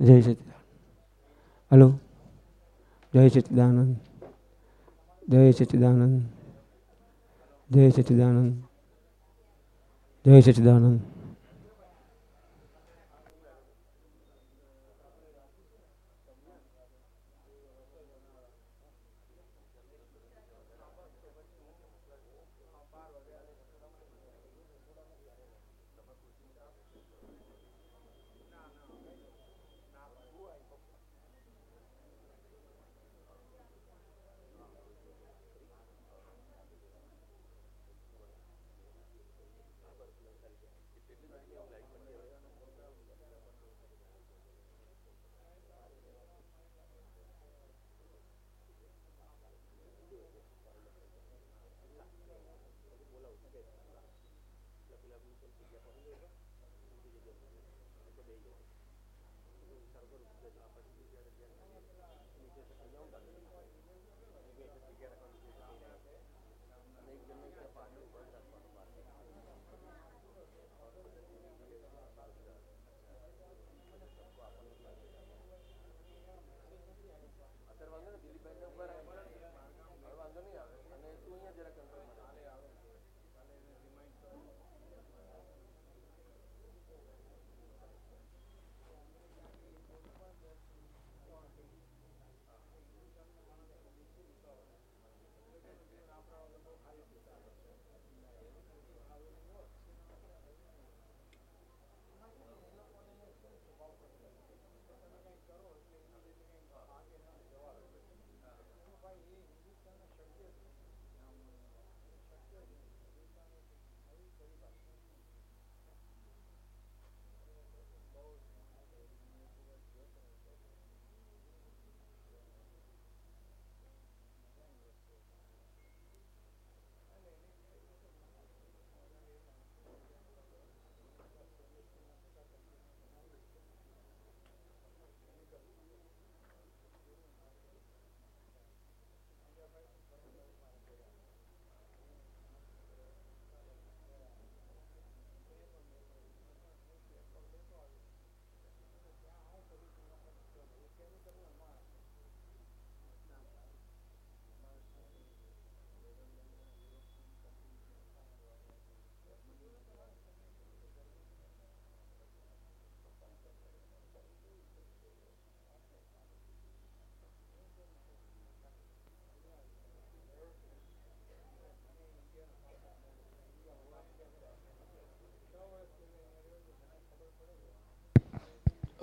જય સચિદાન હલો? જય સચિદાનંદ. જય સચિદાનંદ. જય સચિદાનંદ. જય Sachidanand.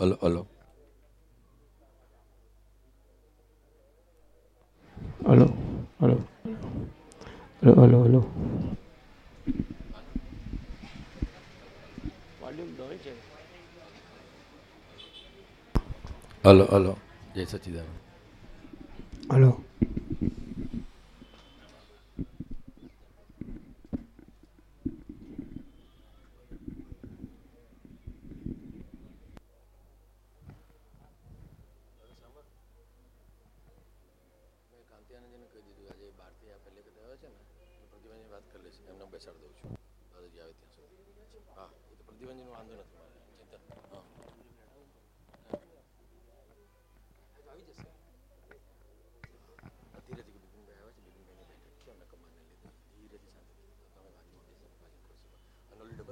Hello hello hello hello hello hello hello hello hello જય સચિદાન હલો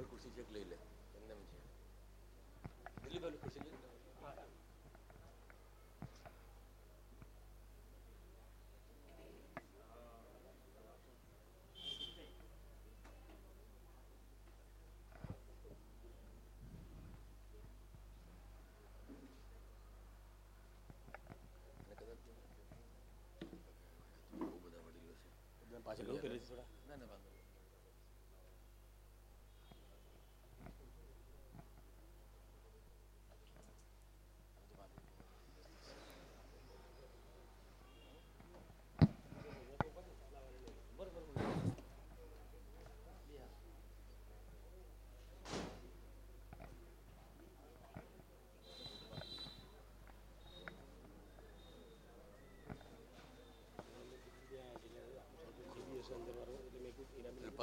ડબલ ખુરશી છે લઈ લે? એમને છે. દિલીપભાઈ ખુરશી લઈ પાછળ ના ના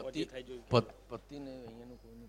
પતિ પતિને અહીંયાનું કોઈને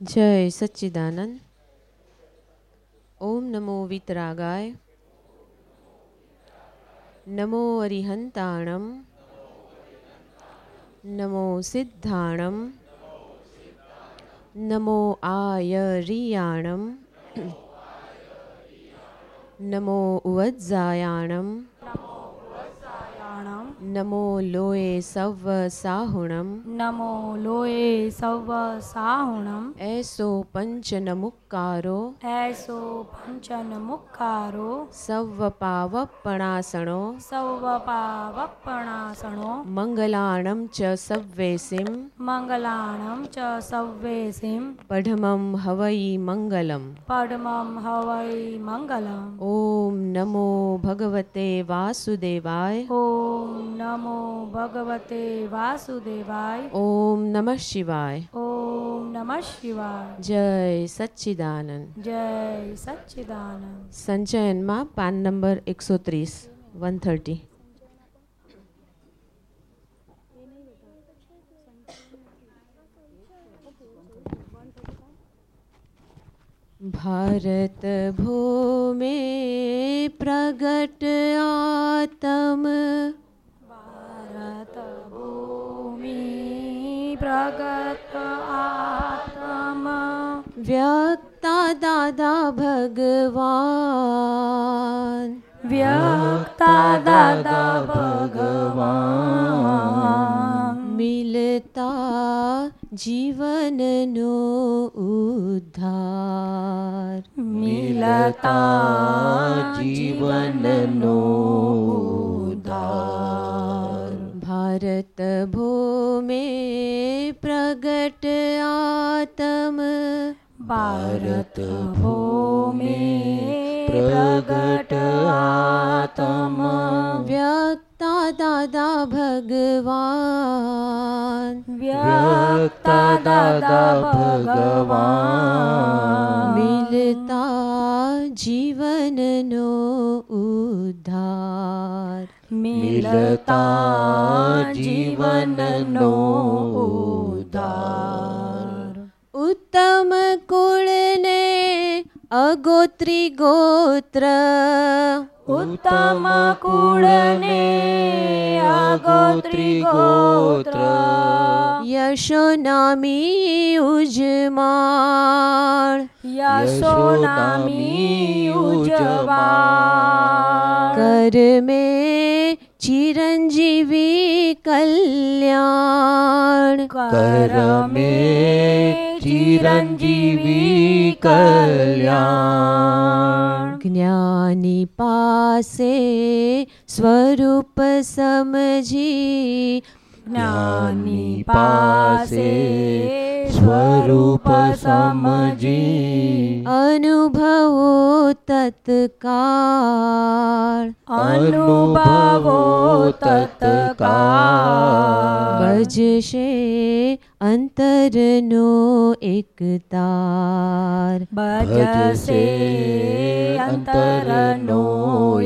જય સચ્ચિદાનંદ ઓમ નમો વિતરાગાય નમો અરિહંતાણમ નમો સિદ્ધાણમ નમો આયરિયાણમ નમો ઉવજ્જાયાણમ નમો લોએ સવ સાહુણમ નમો લોએ સવ સાહુણમ એસો પંચનમુક્કારો એસો પંચ મુખારો સવ પાવપણાસણો સવ પાવપણાસણો મંગલાણમ ચ સવ્વેસિમ મંગલાણમ ચ સવ્વેસિમ પઢમમ હવઈ મંગલમ પઢમમ હવઈ મંગલમ ઓમ નમો ભગવતે વાસુદેવાય ઓમ નમો ભગવતે વાસુદેવાય ઓમ નમઃ શિવાય ઓમ નમઃ શિવાય જય સચ્ચિદાનંદ જય સચ્ચિદાનંદ સંચયનમાં પાન નંબર એકસો ત્રીસ વન થર્ટી ભારત ભૂમે પ્રગટ આતમ ભારત ભૂમિ પ્રગત આત્મ વ્યક્તા દાદા ભગવાન વ્યક્તા દાદા ભગવાન મિલતા જીવનનો ઉદ્ધાર મિલતા જીવનનો ઉદ્ધાર ભારત भारत પ્રગટ આતમ ભારત ભૂમિ પ્રગટ આત્મ વ્યક્તા દાદા ભગવાન मिलता દાદા ભગવાન મિલતા જીવનનો ઉદ્ધાર મિલતા જીવનનો ઉદ્ધાર ઉત્તમ કુળને અગોત્રી ગોત્ર ઉત્તમ કુળને અગોત્રી ગોત્ર યશો નામી ઉજમાળ યશો નામી ઉજવા કર મેં ચિરંજીવી કલ્યાણ કરમે ચિરંજીવી કલ્યાણ. જ્ઞાની પાસે સ્વરૂપ સમજી જ્ઞાની પાસે સ્વરૂપ સમજી અનુભવો તત્કાળ અનુભવો તત્કાળ ભજશે અંતરનો એકતાર ભજશે અંતરનો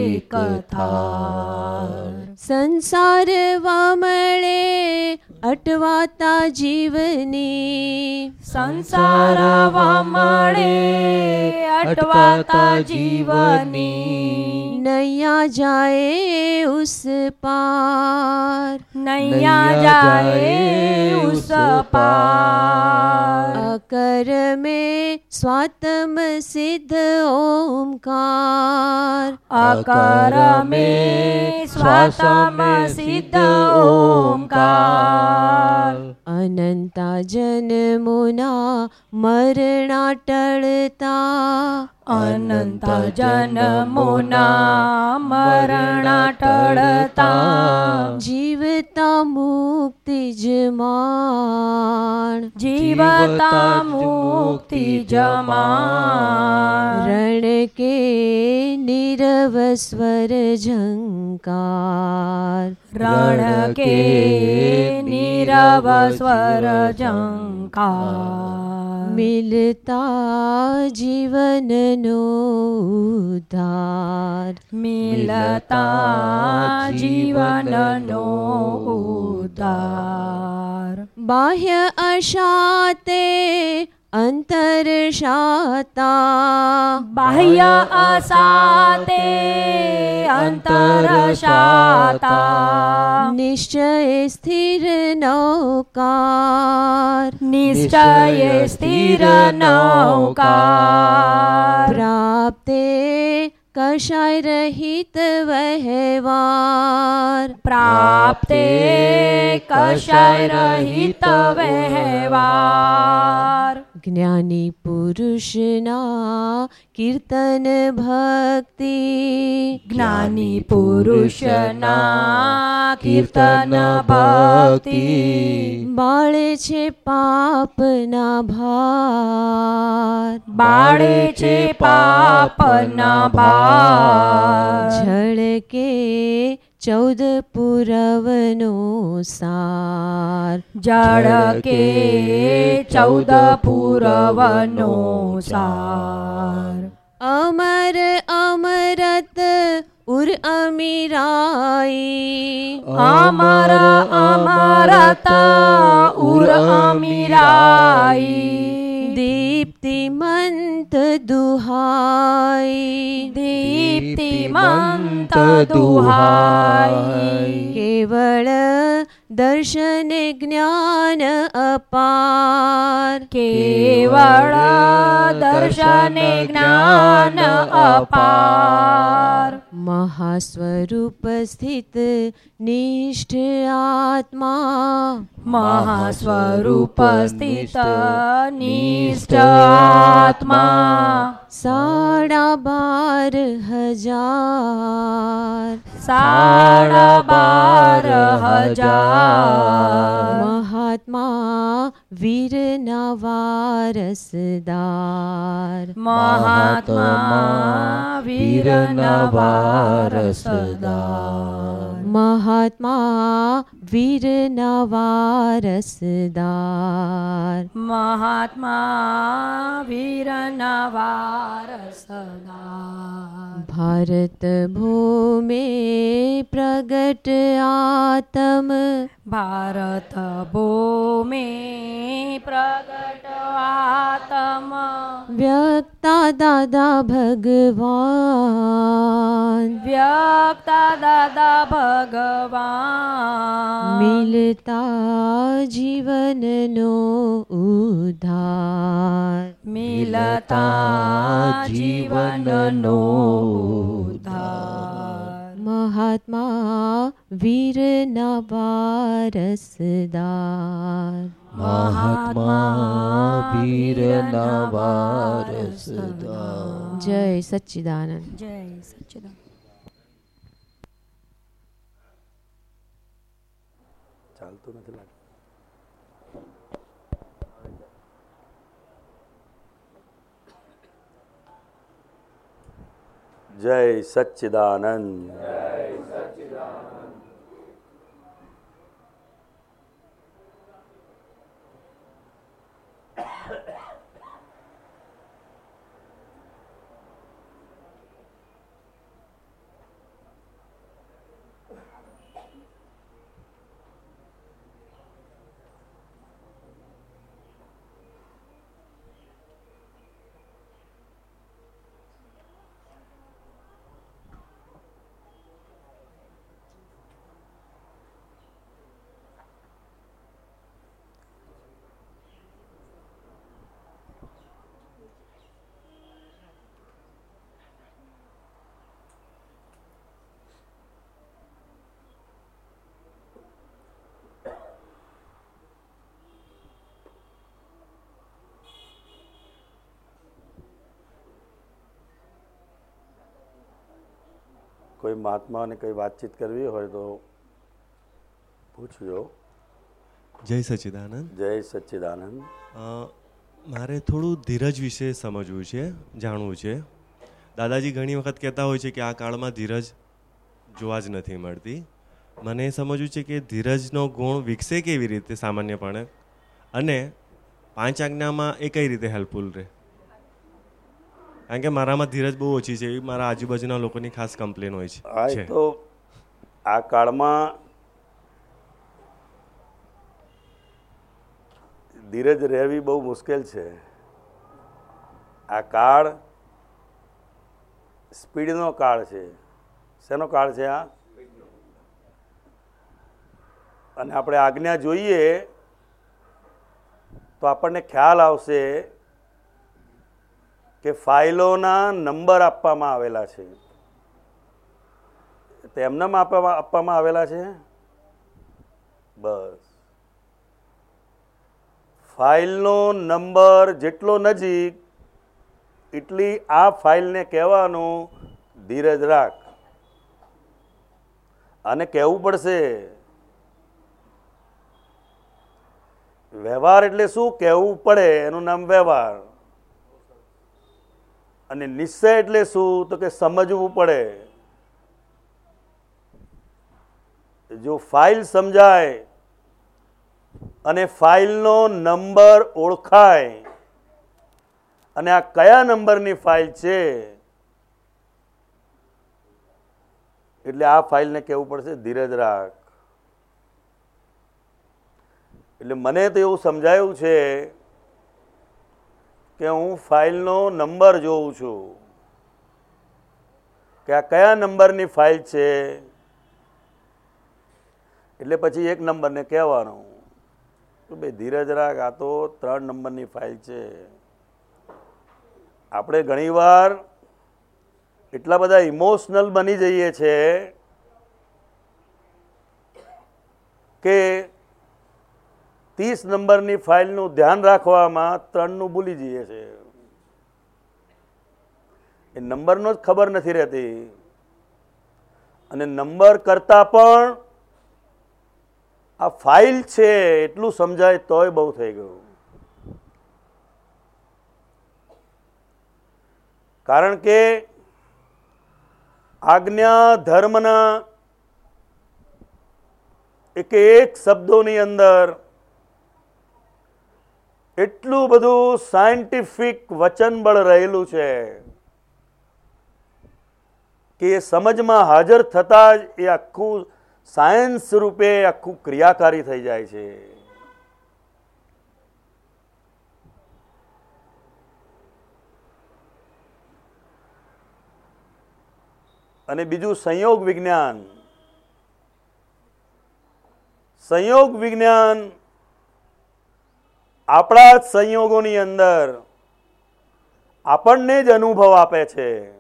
એક થાર સંસાર વામળે અટવાતા જીવને સંસારવા મળે અટવાતા જીવને. નૈયા જાય ઉસ પાર. નૈયા જાય ઉસ પાર. અકર મે સ્વાતમ સિદ્ધ ઓમકાર. અકર મે સ્વાતમ સિદ્ધ ઓમકાર. all. અનંતા જન્મોના મરણા ટળતા અનંત જન્મોના મરણા ટળતા જીવતા મુક્તિ જમાણ જીવતા મુક્તિ જમાણ રણ કે નિરવ સ્વર ઝંકાર. રણ કે નીરવ સ્વર ઝંકાર મિલતા જીવનનો ઉદ્ધાર મિલતા જીવનનો ઉદ્ધાર બાહ્ય અશાતે અંતર શાતા। બાહ્ય અસાતે અંતર શાતા। નિશ્ચય સ્થિર નૌકાર। નિશ્ચય સ્થિર નૌકાર। પ્રાપ્તે કશાય રહિત વહેવાર। પ્રાપ્તે કશાય રહિત વહેવાર। જ્ઞાની પુરુષના કીર્તન ભક્તિ જ્ઞાની પુરુષના કીર્તન ભક્તિ બાળે છે પાપના ભાર બાળે છે પાપના ભાર ઝળકે ચૌદ પુરવનો સાર જળ કે ચૌદ પુરવનો સાર અમર અમરત ઉર અમીરાઈ અમર અમરત ઉર અમીરાઈ दीप्ति मंत दुहाई दीप्ति मंत दुहाई केवल દર્શન જ્ઞાન અપાર. કેવળ દર્શન જ્ઞાન અપાર. મહાસ્વરૂપ સ્થિત નિષ્ઠ આત્મા. મહાસ્વરૂપ સ્થિત નિષ્ઠ આત્મા. સાડા બાર હજાર. સાડા બાર હજાર. મહાત્મા. વીરના વારસદાર મહાત્મા વીરના વારસદાર મહાત્મા વીરના વારસદાર મહાત્મા વીરના વારસદાર ભારત ભૂમે પ્રગટ આતમ. ભારત ભૂમિ પ્રગટ આતમ. વ્યક્તા દાદા ભગવાન. વ્યક્તા દાદા ભગવાન મિલતા જીવનનો ઉધાર મિલતા જીવનનો ઉધાર મહાત્મા વીરના વારસદાર મહાત્મા વીરના વારસદાર. જય સચ્ચિદાનંદ જય સચ્ચિદાનંદ ચાલતું નથી લાગતું જય સચ્ચિદાનંદ. કોઈ મહાત્માને કંઈ વાતચીત કરવી હોય તો પૂછજો. જય સચિદાનંદ. જય સચ્ચિદાનંદ મારે થોડું ધીરજ વિશે સમજવું છે જાણવું છે. દાદાજી ઘણી વખત કહેતા હોય છે કે આ કાળમાં ધીરજ જોવા જ નથી મળતી. મને એ સમજવું છે કે ધીરજનો ગુણ વિકસે કેવી રીતે સામાન્યપણે? અને પાંચ આજ્ઞામાં એ કઈ રીતે હેલ્પફુલ રહે? કારણ કે મારામાં ધીરજ બહુ ઓછી છે એ મારા આજુબાજુના લોકોની ખાસ કમ્પ્લેન હોય છે. તો આ કાળમાં ધીરજ રહેવી બહુ મુશ્કેલ છે. આ કાળ સ્પીડનો કાળ છે. શેનો કાળ છે આ? અને આપણે આજ્ઞા જોઈએ તો આપણને ખ્યાલ આવશે કે ફાઇલોના નંબર આપવામાં આવેલા છે. તેમનામાં આપવામાં આવેલા છે? બસ. ફાઇલનો નંબર જેટલો નજીક, એટલી આ ફાઇલને કહેવાનું ધીરજ રાખ. અને કહેવું પડશે, વ્યવહાર એટલે શું? કહેવું પડે. એનું નામ વ્યવહાર. અને નિશ્ચય એટલે શું? તો કે સમજવું પડે. જો ફાઇલ સમજાય અને ફાઇલનો નંબર ઓળખાય અને આ કયા નંબરની ફાઇલ છે, એટલે આ ફાઇલને કહેવું પડશે ધીરજ રાખ. એટલે મને તો એવું સમજાયું છે કે હું ફાઇલનો નંબર જોઉં છું. કે આ કયા નંબરની ફાઇલ છે? એટલે પછી એક નંબરને કહેવાનો. કે ભાઈ ધીરજ રાખ, આ તો ત્રણ નંબરની ફાઇલ છે. આપણે ઘણીવાર એટલા બધા ઇમોશનલ બની જઈએ છે કે ત્રીસ નંબરની ફાઇલનું ધ્યાન રાખવામાં ત્રણનું ભૂલી જઈએ છે. એ નંબરનો જ ખબર નથી રહેતી. અને નંબર કરતાં પણ આ ફાઇલ છે એટલું સમજાય તોય બહુ થઈ ગયું. કારણ કે આજ્ઞા ધર્મના એક એક શબ્દોની અંદર એટલું બધું સાયન્ટિફિક વચનબળ રહેલું છે કે એ સમજમાં હાજર થતાં જ એ આખું સાયન્સ રૂપે આખું ક્રિયાકારી થઈ જાય છે. અને બીજું સંયોગ વિજ્ઞાન. સંયોગ વિજ્ઞાન આપણા જ સંયોગોની અંદર આપણને જ અનુભવ આપે છે.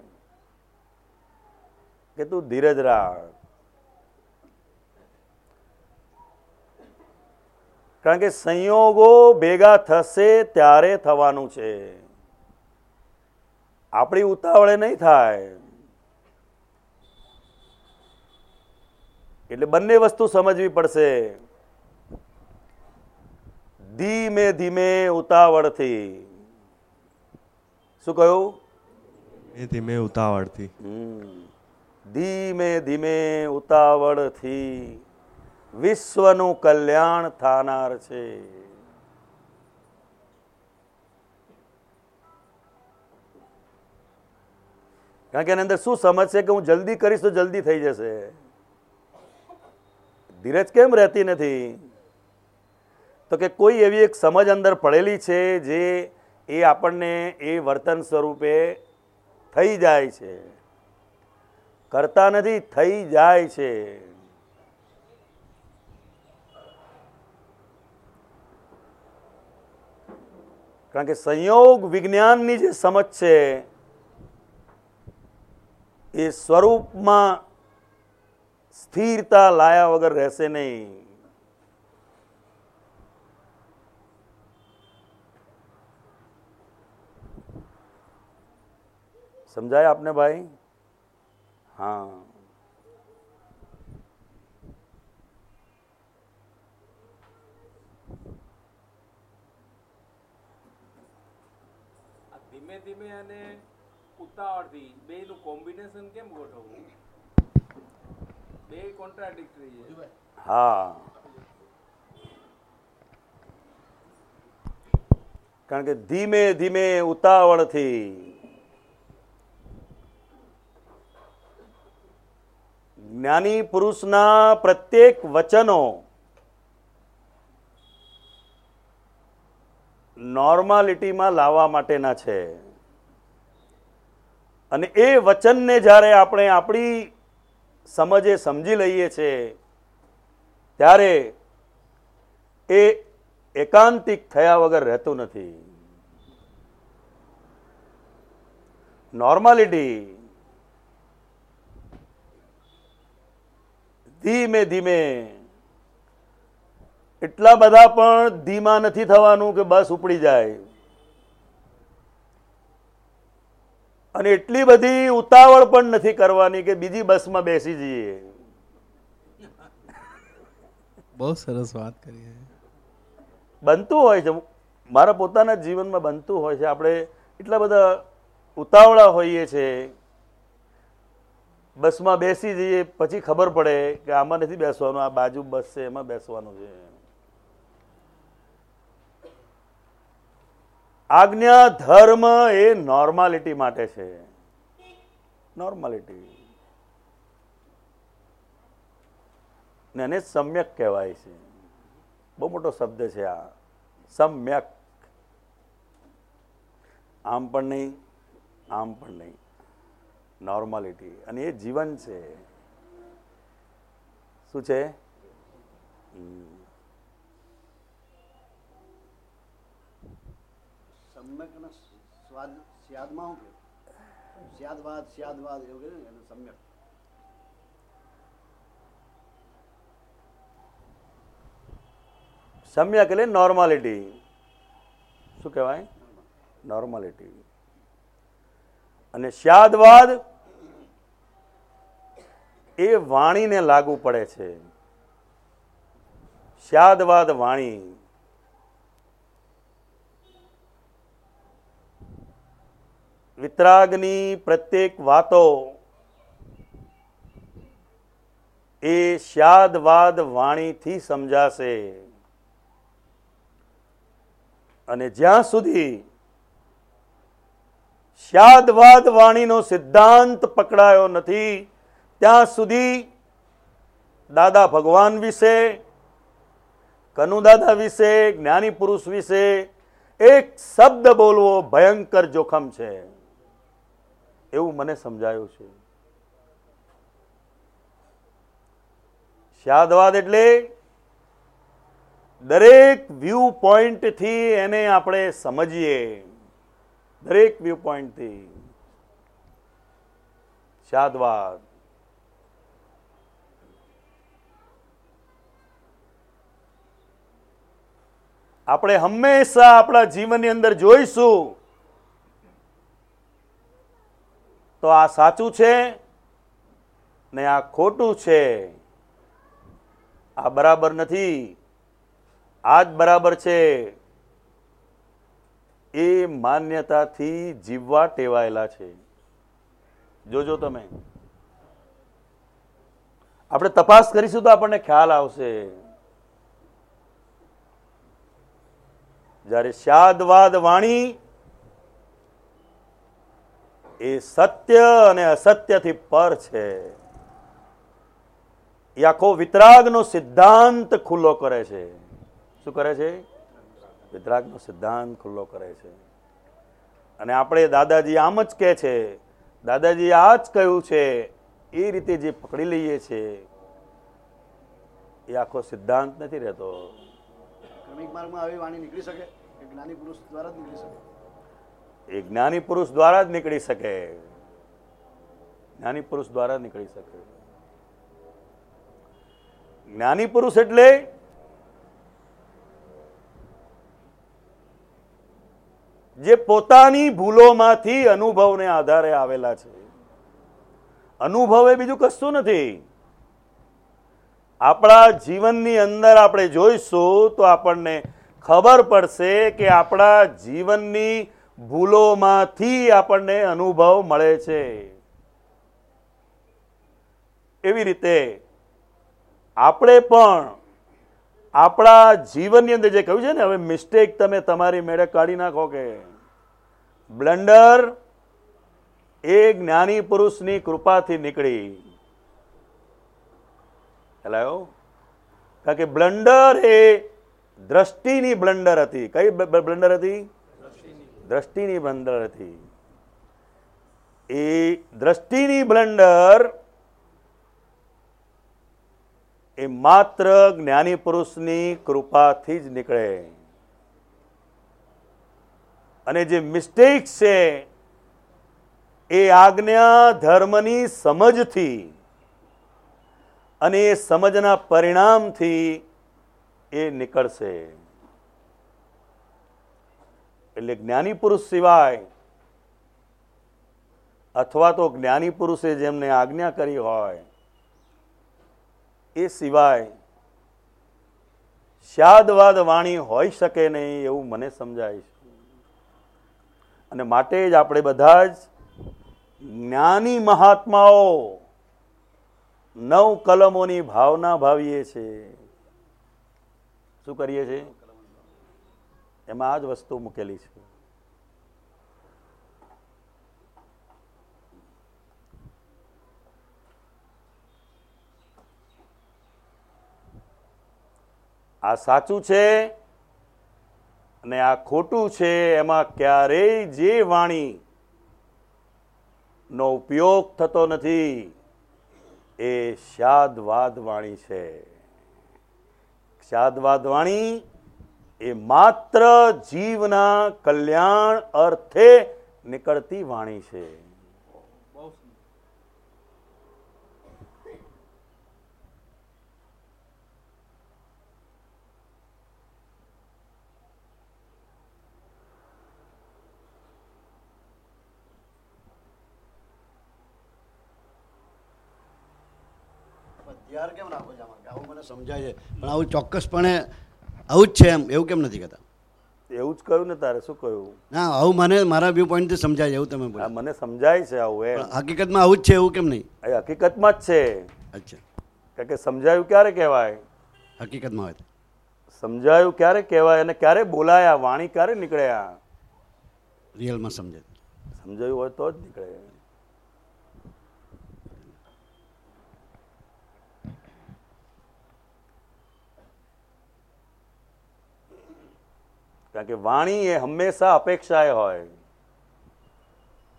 કે તું ધીરજ રાખ. કારણ કે સંયોગો ભેગા થશે ત્યારે થવાનું છે. આપણી ઉતાવળે નહીં થાય. એટલે બંને વસ્તુ સમજવી પડશે. ધીમે ધીમે ઉતાવળથી. શું કહ્યું? ધીમે ઉતાવળથી. ધીમે ધીમે ઉતાવળથી વિશ્વનું કલ્યાણ થનાર છે. કારણ કે એની અંદર શું સમજ છે કે હું જલ્દી કરીશ તો જલ્દી થઈ જશે. ધીરજ કેમ રહેતી નથી? તો કે કોઈ એવી એક સમજ અંદર પડેલી છે જે એ આપણને એ વર્તન સ્વરૂપે થઈ જાય છે? કરતા નથી, થઈ જાય છે. કારણ કે સંયોગ વિજ્ઞાનની જે સમજ છે, એ સ્વરૂપમાં સ્થિરતા લાયા વગર રહેશે નહીં. સમજાય આપને ભાઈ? હા. ધીમે ધીમે અને ઉતાવળથી બેયનું કોમ્બિનેશન કેમ ગોઠવવું? બે કોન્ટ્રાડિક્ટરી છે. હા. કારણ કે ધીમે ધીમે ઉતાવળથી જ્ઞાની પુરુષના પ્રત્યેક વચનો નોર્માલિટીમાં લાવવા માટેના છે. અને એ વચનને જ્યારે આપણે આપણી સમજે સમજી લઈએ છીએ ત્યારે એ એકાંતિક થયા વગર રહેતું નથી. નોર્માલિટી ધીમે ધીમે. એટલા બધા પણ ધીમા નથી થવાનું કે બસ ઉપડી જાય. અને એટલી બધી ઉતાવળ પણ નથી કરવાની કે બીજી બસમાં બેસી જઈએ. બહુ સરસ વાત કરી બનતું હોય છે. મારા પોતાના જીવનમાં બનતું હોય છે. આપણે એટલા બધા ઉતાવળા હોઈએ છે. બસમાં બેસી જઈએ, પછી ખબર પડે કે આમાં નથી બેસવાનું, આ બાજુ બસ છે, એમાં બેસવાનું છે. આજ્ઞા ધર્મ એ નોર્માલિટી માટે છે. નોર્માલિટી ને એને સમ્યક કહેવાય છે. બહુ મોટો શબ્દ છે આ. સમ્યક. આમ પણ નહીં, આમ પણ નહીં. નોર્માલિટી અને એ જીવન છે. શું છે? સમ્યક એટલે નોર્માલિટી શું કહેવાય? નોર્માલિટી અને સ્યાદવાદ એ વાણીને લાગુ પડે છે. શ્યાદવાદ વાણી. વિતરાગની પ્રત્યેક વાતો એ શ્યાદવાદ વાણીથી સમજાશે. અને જ્યાં સુધી સ્યાદવાદ વાણીનો સિદ્ધાંત પકડાયો નથી ત્યાં સુધી દાદા ભગવાન વિશે કનુદાદા વિશે, જ્ઞાની પુરુષ વિશે એક શબ્દ બોલવો ભયંકર જોખમ છે. એવું મને સમજાયું છે. સ્યાદવાદ એટલે દરેક વ્યૂ પોઈન્ટથી એને આપણે સમજીએ. દરેક વ્યૂ પોઈન્ટથી શાદવાદ આપણે હંમેશા આપણા જીવનની અંદર જોઈશું. તો આ સાચું છે ને આ ખોટું છે? આ બરાબર નથી. આ જ બરાબર છે. એ માન્યતાથી જીવવા ટેવાયેલા છે. જોજો તમે. આપણે તપાસ કરીશું તો આપણને ખ્યાલ આવશે. જ્યારે શાદવાદ વાણી એ સત્ય અને અસત્યથી પર છે, એ આખો વિતરાગનો સિદ્ધાંત ખુલ્લો કરે છે. શું કરે છે? વિતરાગનો સિદ્ધાંત ખુલ્લો કરે છે. અને આપણે દાદાજી આમ જ કહે છે, દાદાજી આ જ કહ્યું છે, એ રીતે જે પકડી લઈએ છીએ એ આખો સિદ્ધાંત નથી રહેતો. ક્રમિક માર્ગમાં આવી વાણી નીકળી શકે કે જ્ઞાની પુરુષ દ્વારા જ નીકળી શકે. એ જ્ઞાની પુરુષ દ્વારા જ નીકળી શકે. જ્ઞાની પુરુષ દ્વારા નીકળી શકે. જ્ઞાની પુરુષ એટલે જે પોતાની ભૂલોમાંથી અનુભવને આધારે આવેલા છે. અનુભવ એ બીજું કશું નથી. આપણા જીવનની અંદર આપણે જોઈશું તો આપણને ખબર પડશે કે આપણા જીવનની ભૂલોમાંથી આપણને અનુભવ મળે છે. એવી રીતે આપણે પણ આપણા જીવનની અંદર જે કહ્યું છે ને, હવે મિસ્ટેક તમે તમારી મેળે કાઢી નાખો કે બ્લન્ડર એ જ્ઞાની પુરુષની કૃપાથી નીકળી. હેલો કારણ કે બ્લન્ડર એ દ્રષ્ટિની બ્લન્ડર હતી. કઈ બ્લન્ડર હતી? દ્રષ્ટિની બ્લન્ડર હતી. એ દ્રષ્ટિની બ્લન્ડર એ માત્ર જ્ઞાની પુરુષની કૃપાથી જ નીકળે. અને જે મિસ્ટેક છે, એ આજ્ઞા ધર્મની સમજથી અને એ સમજના પરિણામથી એ નીકળશે. એટલે જ્ઞાની પુરુષ સિવાય અથવા તો જ્ઞાની પુરુષે જેમને આજ્ઞા કરી હોય, એ સિવાય શાદવાદ વાણી હોઈ શકે નહીં એવું મને સમજાય છે. અને માટે જ આપણે બધા જ જ્ઞાની મહાત્માઓ નવ કલમોની ભાવના ભાવીએ છીએ. શું કરીએ છીએ? એમાં આ જ વસ્તુ મૂકેલી છે. આ સાચું છે અને આ ખોટું છે એમાં ક્યારેય જે વાણી નો ઉપયોગ થતો નથી. એ શાદવાદ વાણી છે. શાદવાદ વાણી એ માત્ર જીવના કલ્યાણ અર્થે નીકળતી વાણી છે ધ્યાન કેમ રાખો છો આમાં કે આવું મને સમજાય છે. પણ આવું ચોક્કસપણે આવું જ છે એમ એવું કેમ નથી કહેતા? એવું જ કહ્યું ને તારે શું કહ્યું? ના આવું મને મારા વ્યૂ પોઈન્ટથી સમજાય એવું તમે બોલો. મને સમજાય છે આવું એ હકીકતમાં આવું જ છે એવું કેમ નહીં? એ હકીકતમાં જ છે. અચ્છા. કારણ કે સમજાયું ક્યારે કહેવાય? હકીકતમાં હોય સમજાયું ક્યારે કહેવાય અને ક્યારે બોલાયા? વાણી ક્યારે નીકળ્યા? રિયલમાં સમજાય સમજાયું હોય તો જ નીકળે. કારણ કે વાણી એ હંમેશા અપેક્ષાએ હોય.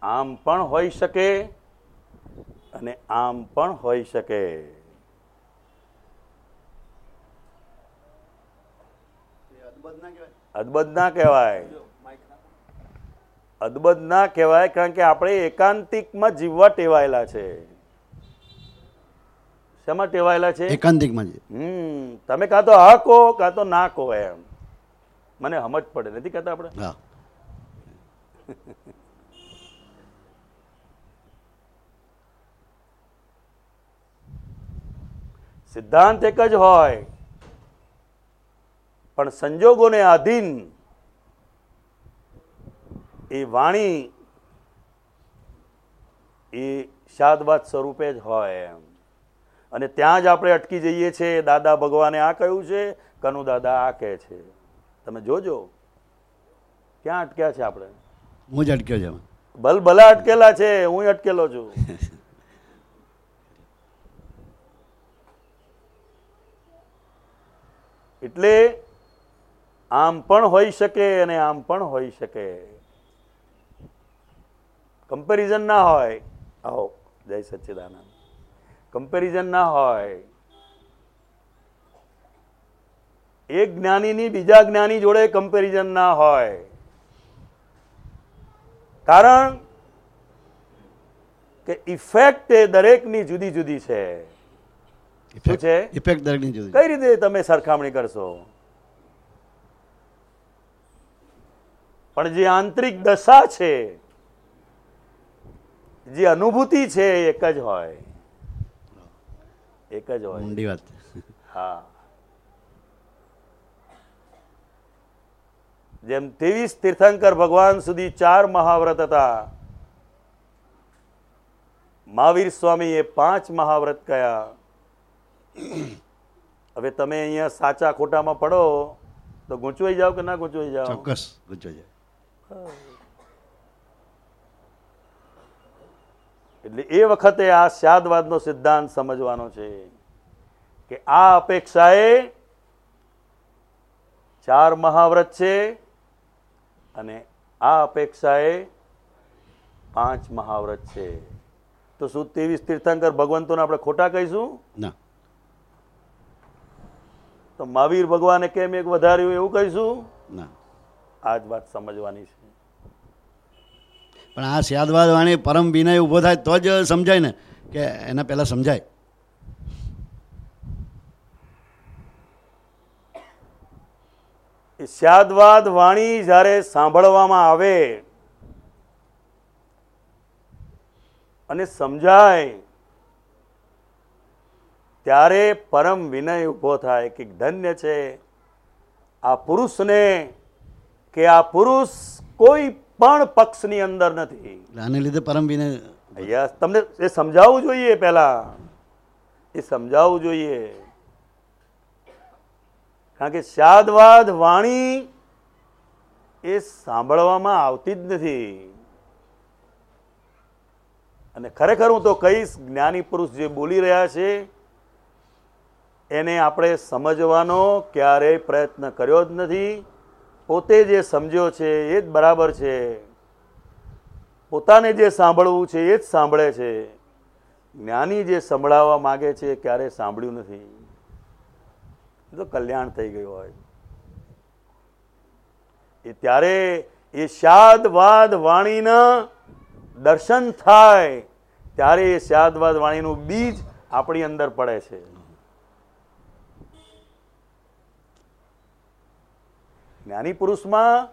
આમ પણ હોઈ શકે અને આમ પણ હોઈ શકે. અદબદ ના કહેવાય. અદબદ ના કહેવાય કારણ કે આપણે એકાંતિકમાં જીવવા ટેવાયેલા છે. શેમાં ટેવાયેલા છે? એકાંતિકમાં હમ તમે કાં તો હા કહો કાં તો ના કહો એમ. મને સમજ પડે નથી કહેતા આપણે? સિદ્ધાંત એક જ હોય પણ સંજોગોને આધીન એ વાણી એ શાદવાદ સ્વરૂપે જ હોય એમ. અને ત્યાં જ આપણે અટકી જઈએ છીએ દાદા ભગવાને આ કહ્યું છે કનુ દાદા આ કહે છે. તમે જોજો. ક્યાં અટક્યા છે આપણે? હું જ અટક્યો છે ભલ ભલા અટકેલા છે હું અટકેલો છું. એટલે આમ પણ હોઈ શકે અને આમ પણ હોઈ શકે. કમ્પેરિઝન ના હોય. આવો જય સચ્ચિદાનંદ. કમ્પેરિઝન ના હોય. એક જ્ઞાનીની બીજા જ્ઞાની જોડે કમ્પેરિઝન ના હોય. કારણ કે ઇફેક્ટ એ દરેકની જુદી જુદી છે. શું છે? ઇફેક્ટ દરેકની જુદી કઈ રીતે તમે સરખામણી કરશો? પણ જે આંતરિક દશા છે જે અનુભૂતિ છે એક જ હોય. એક જ હોય. ઊંડી વાત. હા. જેમ ત્રેવીસ તીર્થંકર ભગવાન સુધી ચાર મહાવ્રત હતા. મહાવીર સ્વામી એ પાંચ મહાવ્રત કયા. હવે તમે અહીંયા સાચા ખોટામાં પડો તો ગૂંચવાઈ જાઓ કે ના ગૂંચવાઈ જાઓ? ચોક્કસ એટલે એ વખતે આ સ્યાદવાદનો સિદ્ધાંત સમજવાનો છે કે આ અપેક્ષાએ ચાર મહાવ્રત છે અને આ અપેક્ષાએ પાંચ મહાવ્રત છે. તો શું ત્રેવીસ તીર્થંકર ભગવંતોને આપણે ખોટા કહીશું? ના. તો મહાવીર ભગવાને કેમ એક વધાર્યું એવું કહીશું? ના. આ જ વાત સમજવાની છે. પણ આ સ્યાદવાદ વાણી પરમ વિનય ઊભો થાય તો જ સમજાય ને કે એના પહેલાં સમજાય. એ સ્યાદવાદ વાણી જ્યારે સાંભળવામાં આવે અને સમજાય ત્યારે પરમ વિનય ઊભો થાય કે ધન્ય છે આ પુરુષને કે આ પુરુષ કોઈ પણ પક્ષની અંદર નથી. આને લીધે પરમ વિનય અહીંયા તમને એ સમજાવવું જોઈએ પહેલા. એ સમજાવવું જોઈએ. કારણ કે શાદવાદ વાણી એ સાંભળવામાં આવતી જ નથી. અને ખરેખર હું તો કહીશ, જ્ઞાની પુરુષ જે બોલી રહ્યા છે, એને આપણે સમજવાનો ક્યારેય પ્રયત્ન કર્યો જ નથી. પોતે જે સમજ્યો છે એ જ બરાબર છે. પોતાને જે સાંભળવું છે એ જ સાંભળે છે. જ્ઞાની જે સંભળાવવા માગે છે ક્યારેય સાંભળ્યું નથી. એ તો કલ્યાણ થઈ ગયું હોય. એ ત્યારે એ શાદવાદ વાણીના દર્શન થાય, ત્યારે એ શાદવાદ વાણીનું બીજ આપણી અંદર પડે છે. જ્ઞાની પુરુષમાં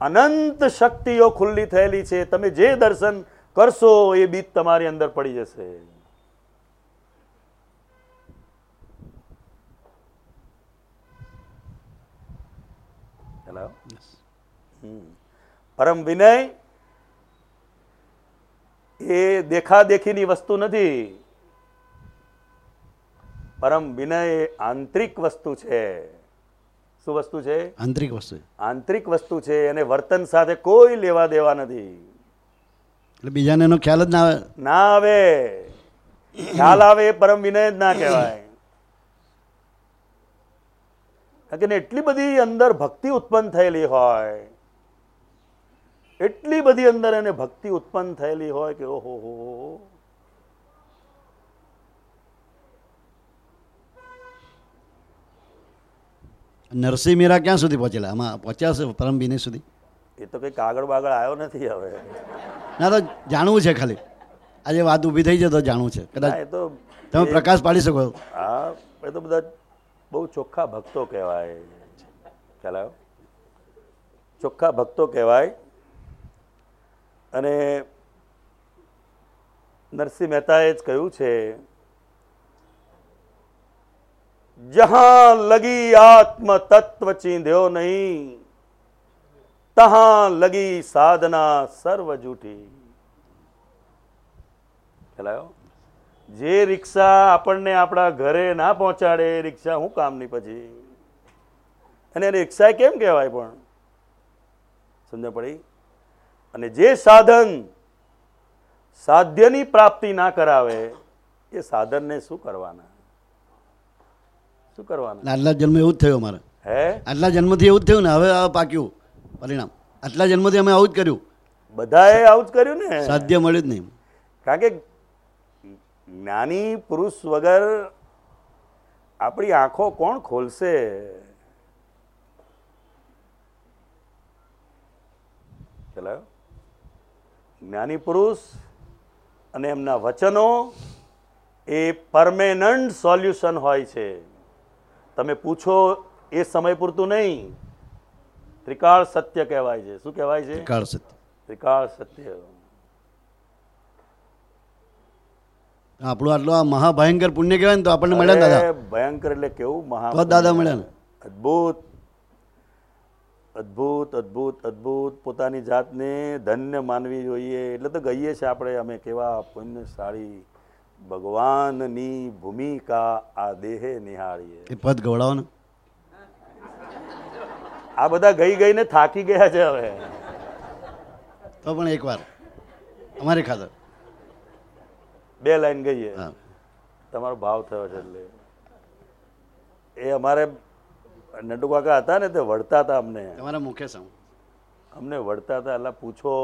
અનંત શક્તિઓ ખુલ્લી થયેલી છે. તમે જે દર્શન કરશો એ બીજ તમારી અંદર પડી જશે હેલો હમ. પરમ વિનય એ દેખાદેખીની વસ્તુ નથી. પરમ વિનય એ આંતરિક વસ્તુ છે. શું વસ્તુ છે? આંતરિક વસ્તુ. આંતરિક વસ્તુ છે અને વર્તન સાથે કોઈ લેવા દેવા નથી. એટલે બીજાને એનો ખ્યાલ જ ના આવે. ના આવે. ખ્યાલ આવે એ પરમ વિનય જ ના કહેવાય. કારણ કે એટલી બધી અંદર ભક્તિ ઉત્પન્ન થયેલી હોય એટલી બધી અંદર એને ભક્તિ ઉત્પન્ન થયેલી હોય કે ઓહો હો. નરસિંહ મીરા ક્યાં સુધી પહોંચેલા? આમાં પહોંચ્યા છે પરમ વિનય સુધી? એ તો કંઈક આગળ બાગળ આવ્યો નથી હવે. ના તો જાણવું છે ખાલી. આજે વાત ઊભી થઈ છે તો જાણવું છે. કદાચ એ તો તમે પ્રકાશ પાડી શકો હા એ તો બધા બહુ ચોખ્ખા ભક્તો કહેવાય. ખ્યાલ આવ્યો? ચોખ્ખા ભક્તો કહેવાય. અને નરસિંહ મહેતાએ જ કહ્યું છે, જહાં લગી આત્મ તત્વ ચીંધ્યો નહીં, તહાં લગી સાધના સર્વ જૂઠી. ખ્યાલ જે રિક્ષા આપણને આપણા ઘરે ના પહોંચાડે રિક્ષા શું કામની પછી? અને રિક્ષા કેમ કહેવાય પણ? સમજ પડી? અને જે સાધન સાધ્યની પ્રાપ્તિ ના કરાવે એ સાધનને શું કરવાના? શું કરવાના? આટલા જન્મ એવું જ થયું અમારે. હે? આટલા જન્મથી એવું જ થયું ને હવે આ પાક્યું પરિણામ. આટલા જન્મથી અમે આવું જ કર્યું. બધાએ આવું જ કર્યું ને? સાધ્ય મળ્યું જ નહીં. કારણ કે જ્ઞાની પુરુષ વગર આપણી આંખો કોણ ખોલશે? ચલાયો? જ્ઞાની પુરુષ અને એમના વચનો એ પરમેનન્ટ સોલ્યુશન હોય છે. તમે પૂછો એ સમય પૂરતું નહીં. ત્રિકાળ સત્ય કહેવાય છે. શું કહેવાય છે? ત્રિકાળ સત્ય. ત્રિકાળ સત્ય. આપણું આટલું આ મહાભયંકર પુણ્ય કહેવાય ને તો આપણને મળ્યા દાદા? ભયંકર એટલે કેવું મહા દાદા મળ્યા ને. અદ્ભુત. અદ્ભુત અદ્ભુત અદ્ભુત. પોતાની જાતને ધન્ય માનવી જોઈએ. એટલે તો ગઈએ છીએ આપણે અમે કેવા પુણ્યશાળી ભગવાનની ભૂમિકા આ દેહે નિહાળીએ. એ પદ ગવડાવો ને. આ બધા ગઈ ગઈને થાકી ગયા છે હવે. તો પણ એકવાર અમારી ખાતર. બે લાઈન ગઈએ. તમારો ભાવ થયો છે એટલે. એ અમારે નટુ કાકા હતા ને તે વળતા હતા અમને. તમારા મુખે સામ અમને વળતા હતા એટલે પૂછો.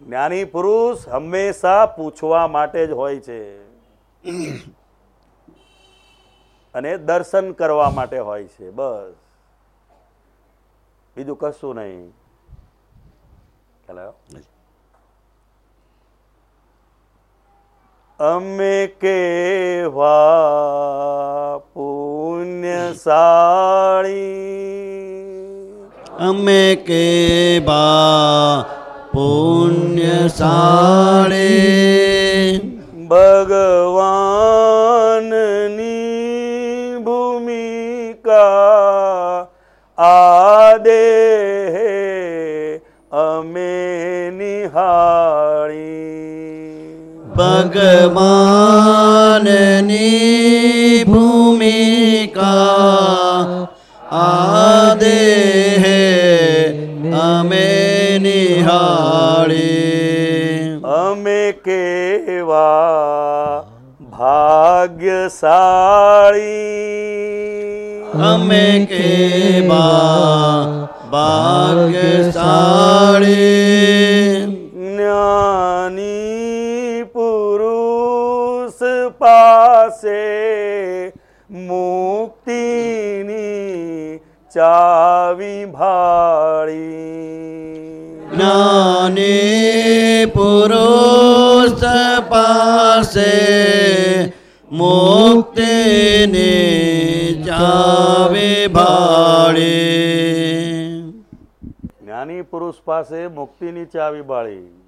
જ્ઞાની પુરુષ હંમેશા પૂછવા માટે જ હોય છે. અને દર્શન કરવા માટે હોય છે બસ. બીજું કશું નહીં. અમે કેવા પુણ્યશાળી અમે કે બા પુણ્યશાળી. ભગવાનની ભગવાનની ભૂમિકા આદે અમે નિહાળી અમે કેવા ભાગ્યશાળી. અમે કેવા ભાગ્યશાળી. મુક્તિની ચાવી ભાળી. જ્ઞાની પુરુષ પાસે મુક્તિને ચાવી ભાળી. જ્ઞાની પુરુષ પાસે મુક્તિની ચાવી ભાળી.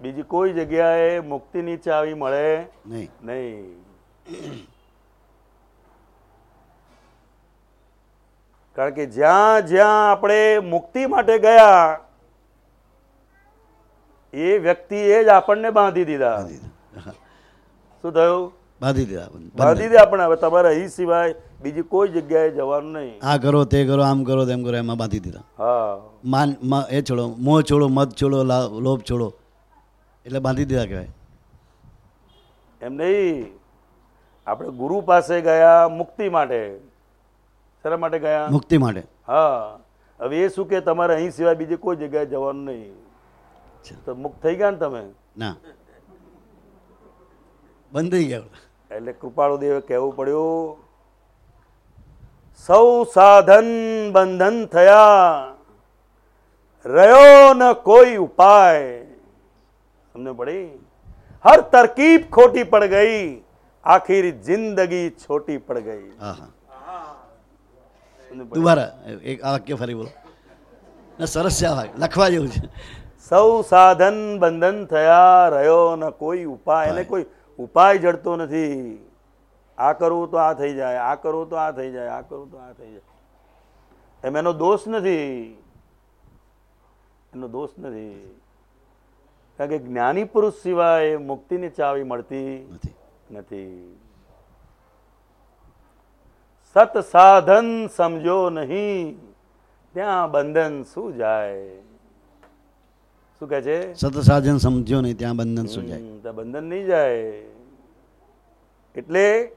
બીજી કોઈ જગ્યાએ મુક્તિની ચાવી મળે નહીં. નહીં. કારણ કે જ્યાં જ્યાં આપણે મુક્તિ માટે ગયા એ વ્યક્તિએ જ આપણને બાંધી દીધા. શું થયું? બાંધી દીધા બાંધી દીધા આપણે હવે તમારે અહીં સિવાય બીજી કોઈ જગ્યાએ જવાનું નહીં. આ કરો તે કરો આમ કરો તેમ કરો એમાં બાંધી દીધા. હા. માન એ છોડો મોહ છોડો મત છોડો લોભ છોડો એટલે બાંધી દીધા કહેવાય. એમ નહીં. આપણે ગુરુ પાસે ગયા મુક્તિ માટે. શેના માટે ગયા? મુક્તિ માટે. હા. હવે એ શું કે તમારે અહીં સિવાય બીજી કોઈ જગ્યાએ જવાનું નહીં. તો મુક્ત થઈ ગયા ને તમે? ના. બંધ થઈ ગયા. એટલે કૃપાળુ દેવે કહેવું પડ્યું સૌ સાધન બંધન થયા. રહ્યો ન કોઈ ઉપાય. તમને પડી? હર તરકીબ ખોટી પડ ગઈ. આખિર જિંદગી છોટી પડ ગઈ. દુબારા એક આ વાક્ય ફરી બોલો. સરસ છે લખવા જેવું છે. સૌ સાધન બંધન થયા રહ્યો ન કોઈ ઉપાય. એને કોઈ ઉપાય જડતો નથી. આ કરવું તો આ થઈ જાય આ કરવું તો આ થઈ જાય આ કરવું તો આ થઈ જાય. એમ એનો દોષ નથી. એનો દોષ નથી. કારણ કે જ્ઞાની પુરુષ સિવાય મુક્તિની ચાવી મળતી નથી. નથી. સત સાધન સમજો નહીં ત્યાં બંધન શું જાય? શું કહે છે? સત સાધન સમજ્યો નહીં ત્યાં બંધન શું જાય? ત્યાં બંધન નહીં જાય. એટલે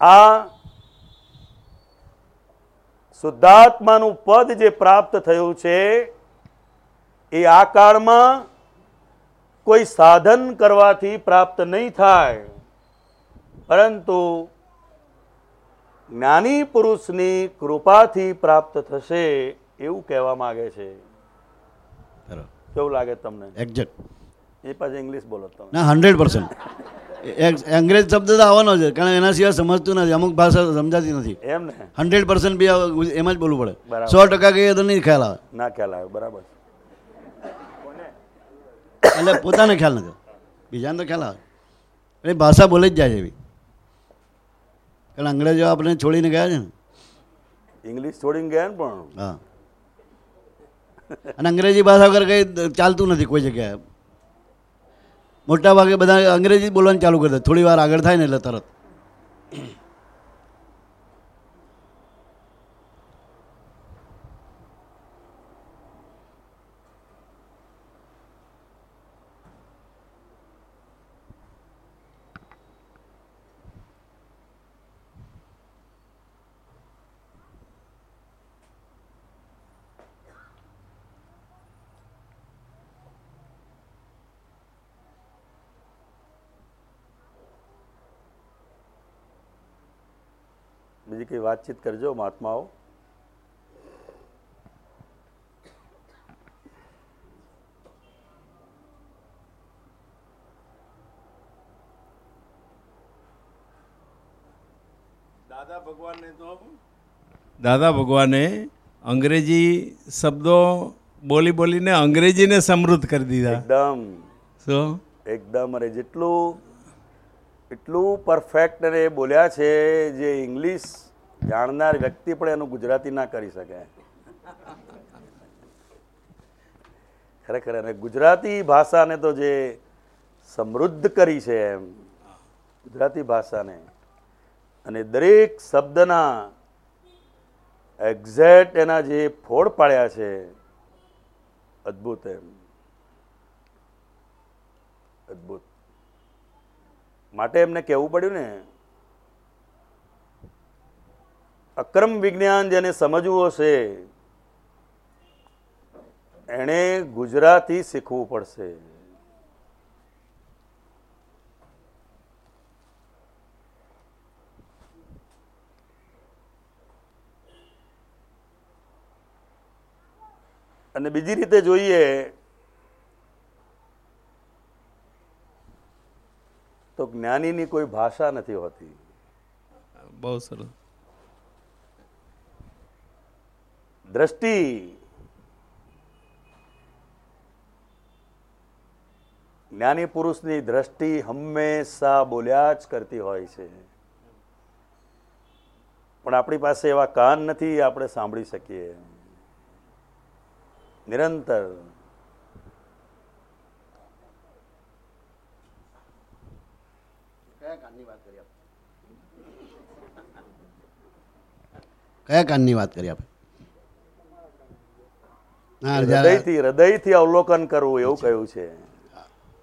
આ શુદ્ધાત્માનું પદ જે પ્રાપ્ત થયું છે એ આ કાળમાં કોઈ સાધન કરવાથી પ્રાપ્ત નહીં થાય. પરંતુ જ્ઞાની પુરુષની કૃપાથી પ્રાપ્ત થશે એવું કહેવા માંગે છે. કેવું લાગે તમને? એક્ઝેક્ટ એ પાછું ઇંગ્લિશ બોલો તમે. ના હંડ્રેડ પર્સન્ટ અંગ્રેજ શબ્દ તો આવવાનો છે કારણ એના સિવાય સમજતું નથી અમુક ભાષા સમજાતી નથી. એમ ને? હંડ્રેડ પર્સન્ટ બી એમ જ બોલવું પડે. સો ટકા કહીએ તો નહીં ખ્યાલ આવે. ના ખ્યાલ આવે બરાબર એટલે પોતાને ખ્યાલ નથી બીજાને તો ખ્યાલ આવે. એટલે ભાષા બોલે જ જાય છે એવી. કારણ અંગ્રેજો આપણે છોડીને ગયા છે ને? ઇંગ્લિશ છોડીને ગયા ને પણ. હા. અને અંગ્રેજી ભાષા વગર કંઈ ચાલતું નથી કોઈ જગ્યાએ. મોટા ભાગે બધા અંગ્રેજી બોલવાનું ચાલુ કરી દે. થોડી વાર આગળ થાય ને એટલે તરત. બીજી કંઈ વાતચીત કરજો મહાત્માઓ. દાદા ભગવાનને તો દાદા ભગવાને અંગ્રેજી શબ્દો બોલી બોલીને અંગ્રેજીને સમૃદ્ધ કરી દીધા. એકદમ. શું? એકદમ. અને જેટલું એટલું પરફેક્ટ અને એ બોલ્યા છે જે ઇંગ્લિશ જાણનાર વ્યક્તિ પણ એનું ગુજરાતી ના કરી શકે. ખરેખર અને ગુજરાતી ભાષાને તો જે સમૃદ્ધ કરી છે એમ, ગુજરાતી ભાષાને, અને દરેક શબ્દના એક્ઝેક્ટ એના જે ફોડ પાડ્યા છે, અદ્ભુત એમ. અદ્ભુત. માટે એમને કહેવું પડ્યું ને અક્રમ વિજ્ઞાન જેને સમજવું હશે, એણે ગુજરાતી શીખવું પડશે. અને બીજી રીતે જોઈએ, તો જ્ઞાનીની કોઈ ભાષા નથી હોતી. બહુ સરસ. દ્રષ્ટિ. જ્ઞાની પુરુષની દ્રષ્ટિ હંમેશા બોલ્યા જ કરતી હોય છે. પણ આપણી પાસે એવા કાન નથી, આપણે સાંભળી શકીએ. નિરંતર. કયા કાનની વાત કરી આપણે હૃદયથી હૃદયથી અવલોકન કરવું એવું કહ્યું છે?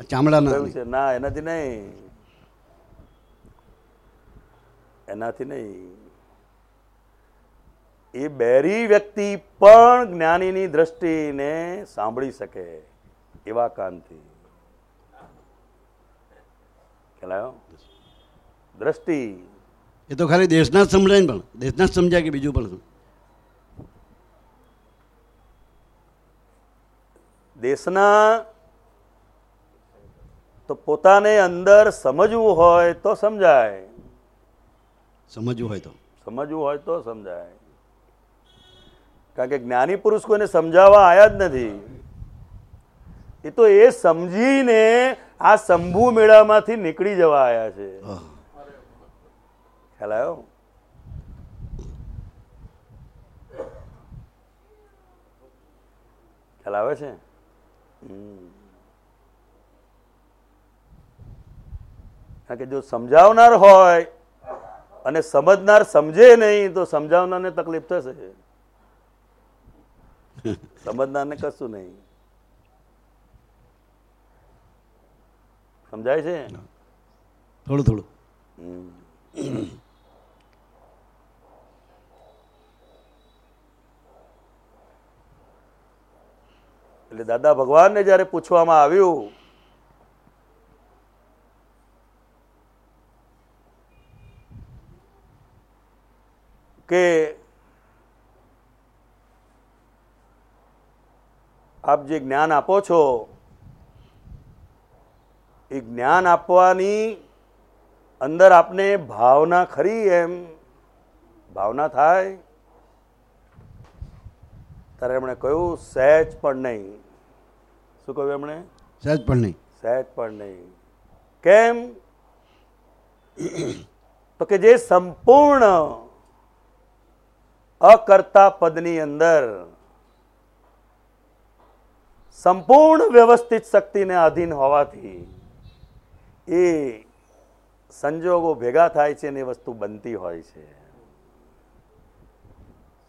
ચામડાના કહ્યું છે? ના એનાથી નહીં. એનાથી નહીં. એ બેરી વ્યક્તિ પણ જ્ઞાનીની દ્રષ્ટિને સાંભળી શકે એવા કાનથી. ખ્યાલ દ્રષ્ટિ. એ તો ખાલી દેશના જ સમજાય ને પણ. દેશના જ સમજાય કે બીજું પણ દેશના તો પોતાને અંદર સમજવું હોય તો સમજાય. સમજવું હોય તો. સમજવું હોય તો સમજાય. કારણ કે જ્ઞાની પુરુષ કોઈને સમજાવવા આવ્યા જ નથી. એ તો એ સમજીને આ શંભુ મેળામાંથી નીકળી જવા આયા છે. ખ્યાલ આવ્યો? ખ્યાલ આવે છે. કારણ કે જો સમજાવનાર હોય અને સમજનાર સમજે નહીં તો સમજાવનારને તકલીફ થશે. સમજનારને કશું નહીં. સમજાય છે? થોડું થોડું. એટલે દાદા ભગવાનને જ્યારે પૂછવામાં આવ્યું, કે આપ જે જ્ઞાન આપો છો, એ જ્ઞાન આપવાની અંદર આપને ભાવના ખરી એમ? ભાવના થાય? ત્યારે એમણે કહ્યું, સહેજ પણ નહીં. શું કહ્યું એમણે? સહેજ પણ નહીં. સહેજ પણ નહીં. કેમ? તો કે જે સંપૂર્ણ અકર્તા પદની અંદર સંપૂર્ણ વ્યવસ્થિત શક્તિને આધીન હોવાથી એ સંજોગો ભેગા થાય છે ને એ વસ્તુ બનતી હોય છે.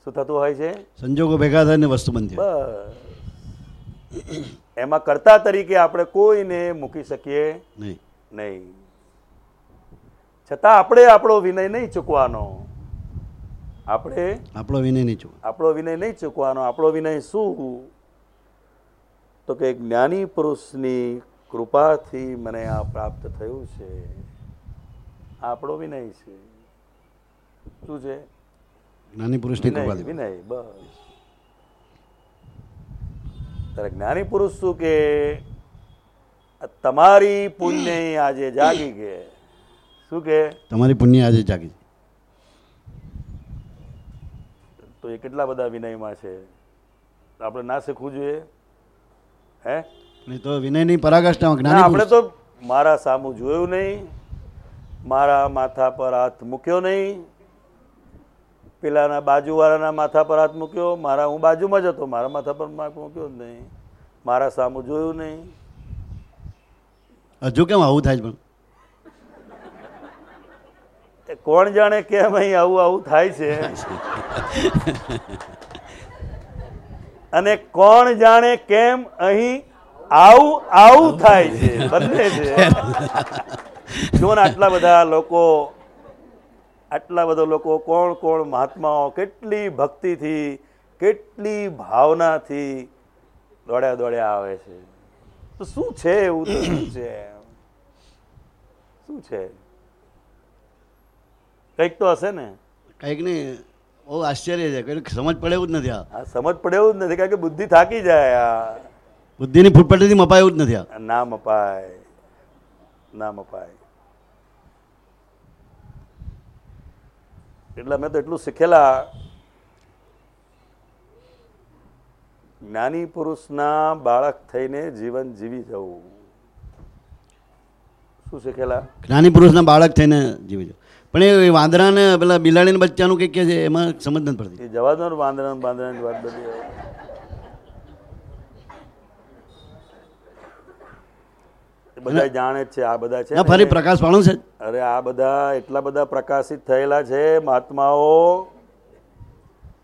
શું થતું હોય છે? સંજોગો ભેગા થઈને વસ્તુ બનતી બસ. એમાં કરતા તરીકે આપણે કોઈને મૂકી શકીએ નહીં. નહીં. છતાં આપણે આપણો વિનય નહીં ચૂકવાનો. આપણે આપણો વિનય નહીં ચૂકવાનો. આપણો વિનય નહીં ચૂકવાનો. આપણો વિનય શું? તો કે જ્ઞાની પુરુષની કૃપાથી મને આ પ્રાપ્ત થયું છે. આ આપણો વિનય છે. શું છે? જ્ઞાની પુરુષની કૃપાથી. વિનય બસ. ત્યારે જ્ઞાની પુરુષ શું કે? તમારી પુણ્ય આજે જાગી કે શું કે? તમારી પુણ્ય આજે જાગી તો એ કેટલા બધા વિનયમાં છે? આપણે ના શીખવું જોઈએ. હે? નહીં તો વિનયની પરાકાષ્ઠામાં જ્ઞાન આપણે તો મારા સામું જોયું નહીં. મારા માથા પર હાથ મૂક્યો નહીં. પેલાના બાજુવાળાના માથા પર હાથ મૂક્યો મારા હું બાજુમાં જ હતો મારા માથા પર હાથ મૂક્યો જ નહીં. મારા સામું જોયું નહીં. હજુ કેમ આવું થાય છે પણ? કોણ જાણે કેમ અહીં આવું આવું થાય છે? અને કોણ જાણે કેમ અહીં આવું આવું થાય છે? બંને છે. જો ને આટલા બધા લોકો આટલા બધા લોકો કોણ કોણ મહાત્માઓ કેટલી ભક્તિથી કેટલી ભાવનાથી દોડ્યા દોડ્યા આવે છે. તો શું છે એવું તો શું છે? શું છે? કંઈક તો હશે ને? કંઈક નહીં. બહુ આશ્ચર્ય છે. કંઈક સમજ પડે એવું જ નથી આ. સમજ પડે એવું જ નથી કારણ કે બુદ્ધિ થાકી જાય આ. બુદ્ધિની ફૂટપટ્ટીથી મપાય એવું જ નથી આ. ના મપાય. ના મપાય. એટલે અમે તો એટલું શીખેલા. જ્ઞાની પુરુષના બાળક થઈને જીવન જીવી જવું. શું શીખેલા? જ્ઞાની પુરુષના બાળક થઈને જીવી જાવ. પણ એ વાંદરાને પેલા બિલાડીના બચ્ચાનું કંઈક કહે છે એમાં સમજ નથી પડતી. એ જવા દો ને બાંધણા બાંધણાની વાત બધી. બધા જાણે જ છે આ બધા છે ફરી પ્રકાશ પાડું છે અરે આ બધા એટલા બધા પ્રકાશિત થયેલા છે મહાત્માઓ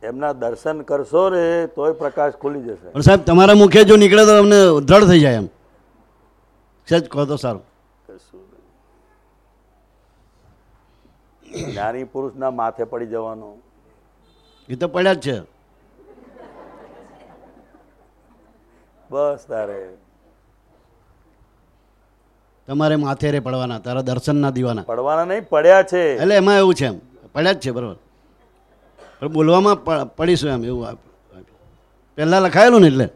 એમના દર્શન કરશો ને તોય પ્રકાશ ખુલી જશે. પણ સાહેબ તમારા મુખે જો નીકળે તો અમને દ્રઢ થઈ જાય એમ. સહેજ કહો તો સારું. જ્ઞાની પુરુષના માથે પડી જવાનું. એ તો પડ્યા જ છે. બસ તારે. તમારે માથેરે પડવાના તારા દર્શનના દીવાના. પડવાના નહીં પડ્યા છે. એટલે એમાં એવું છે એમ. પડ્યા જ છે બરાબર. પણ બોલવામાં પડીશું એમ એવું પહેલાં લખાયેલું ને એટલે.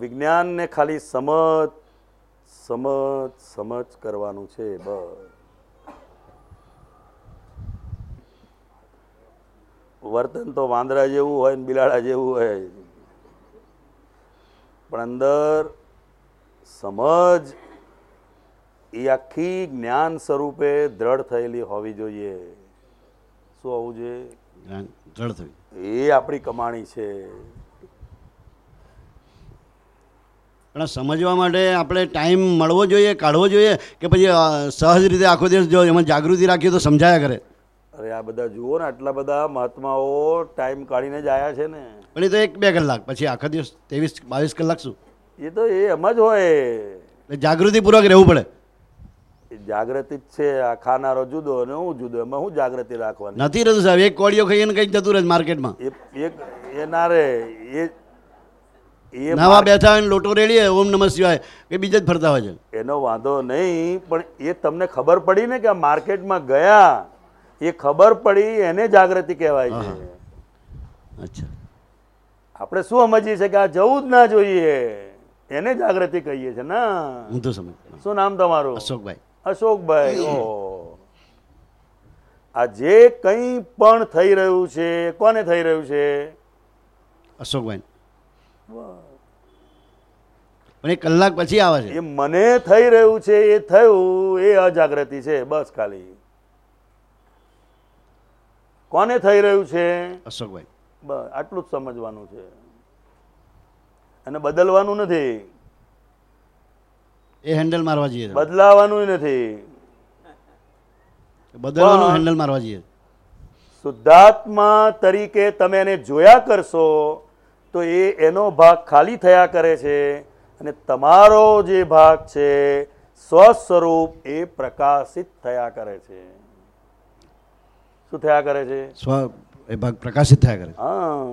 વિજ્ઞાનને ખાલી સમજ સમજ સમજ કરવાનું છે બસ. વર્તન તો વાંદરા જેવું હોય ને બિલાડા જેવું હોય. પણ અંદર સમજ એ આખી જ્ઞાન સ્વરૂપે દ્રઢ થયેલી હોવી જોઈએ. શું હોવું જોઈએ? દ્રઢ એ આપણી કમાણી છે. પણ સમજવા માટે આપણે ટાઈમ મળવો જોઈએ કાઢવો જોઈએ કે પછી સહજ રીતે આખો દિવસ જો એમાં જાગૃતિ રાખીએ તો સમજાયા કરે. અરે આ બધા જુઓ ને આટલા બધા મહાત્માઓ ટાઈમ કાઢીને જ આવ્યા છે ને. પણ એ તો એક બે કલાક પછી આખા દિવસ ત્રેવીસ બાવીસ કલાક શું? એ તો એ એમ જ હોય. એટલે જાગૃતિપૂર્વક રહેવું પડે. જાગૃતિ જ છે આ ખાનારો જુદો અને હું જુદો એમાં હું જાગૃતિ રાખવાની? નથી રહેતું સાહેબ એક કોળીઓ ખાઈને કંઈક જતું રહે માર્કેટમાં. એ એક એ ના રે એ એ નવા બેઠા હોય લોટો રેડીએ ઓમ નમઃ શિવાય કે બીજે જ ફરતા હોય છે. એનો વાંધો નહીં પણ એ તમને ખબર પડી ને કે આ માર્કેટમાં ગયા એ ખબર પડી એને જાગૃતિ કહેવાય છે. અચ્છા. આપણે શું સમજીએ છીએ કે આ જવું જ ના જોઈએ? એને જાગૃતિ કહીએ છીએ ના. હું તો સમજ શું નામ તમારું? અશોકભાઈ. અશોકભાઈ ઓ આ જે કંઈ પણ થઈ રહ્યું છે કોને થઈ રહ્યું છે? અશોકભાઈ. પણ એક કલાક પછી આવે છે. એ મને થઈ રહ્યું છે એ થયું એ અજાગૃતિ છે બસ ખાલી. કોને થઈ રહ્યું છે? અશોકભાઈ. બસ આટલું જ સમજવાનું છે. અને બદલવાનું નથી. એ હેન્ડલ મારવા જઈએ. બદલાવાનું નથી. બદલવાનું હેન્ડલ મારવા જઈએ. શુદ્ધાત્મા તરીકે તમે એને જોયા કરશો તો એ એનો ભાગ ખાલી થયા કરે છે અને તમારો જે ભાગ છે સ્વસ્વરૂપ એ પ્રકાશિત થયા કરે છે. શું થયા કરે છે? સ્વ એ ભાગ પ્રકાશિત થયા કરે હા.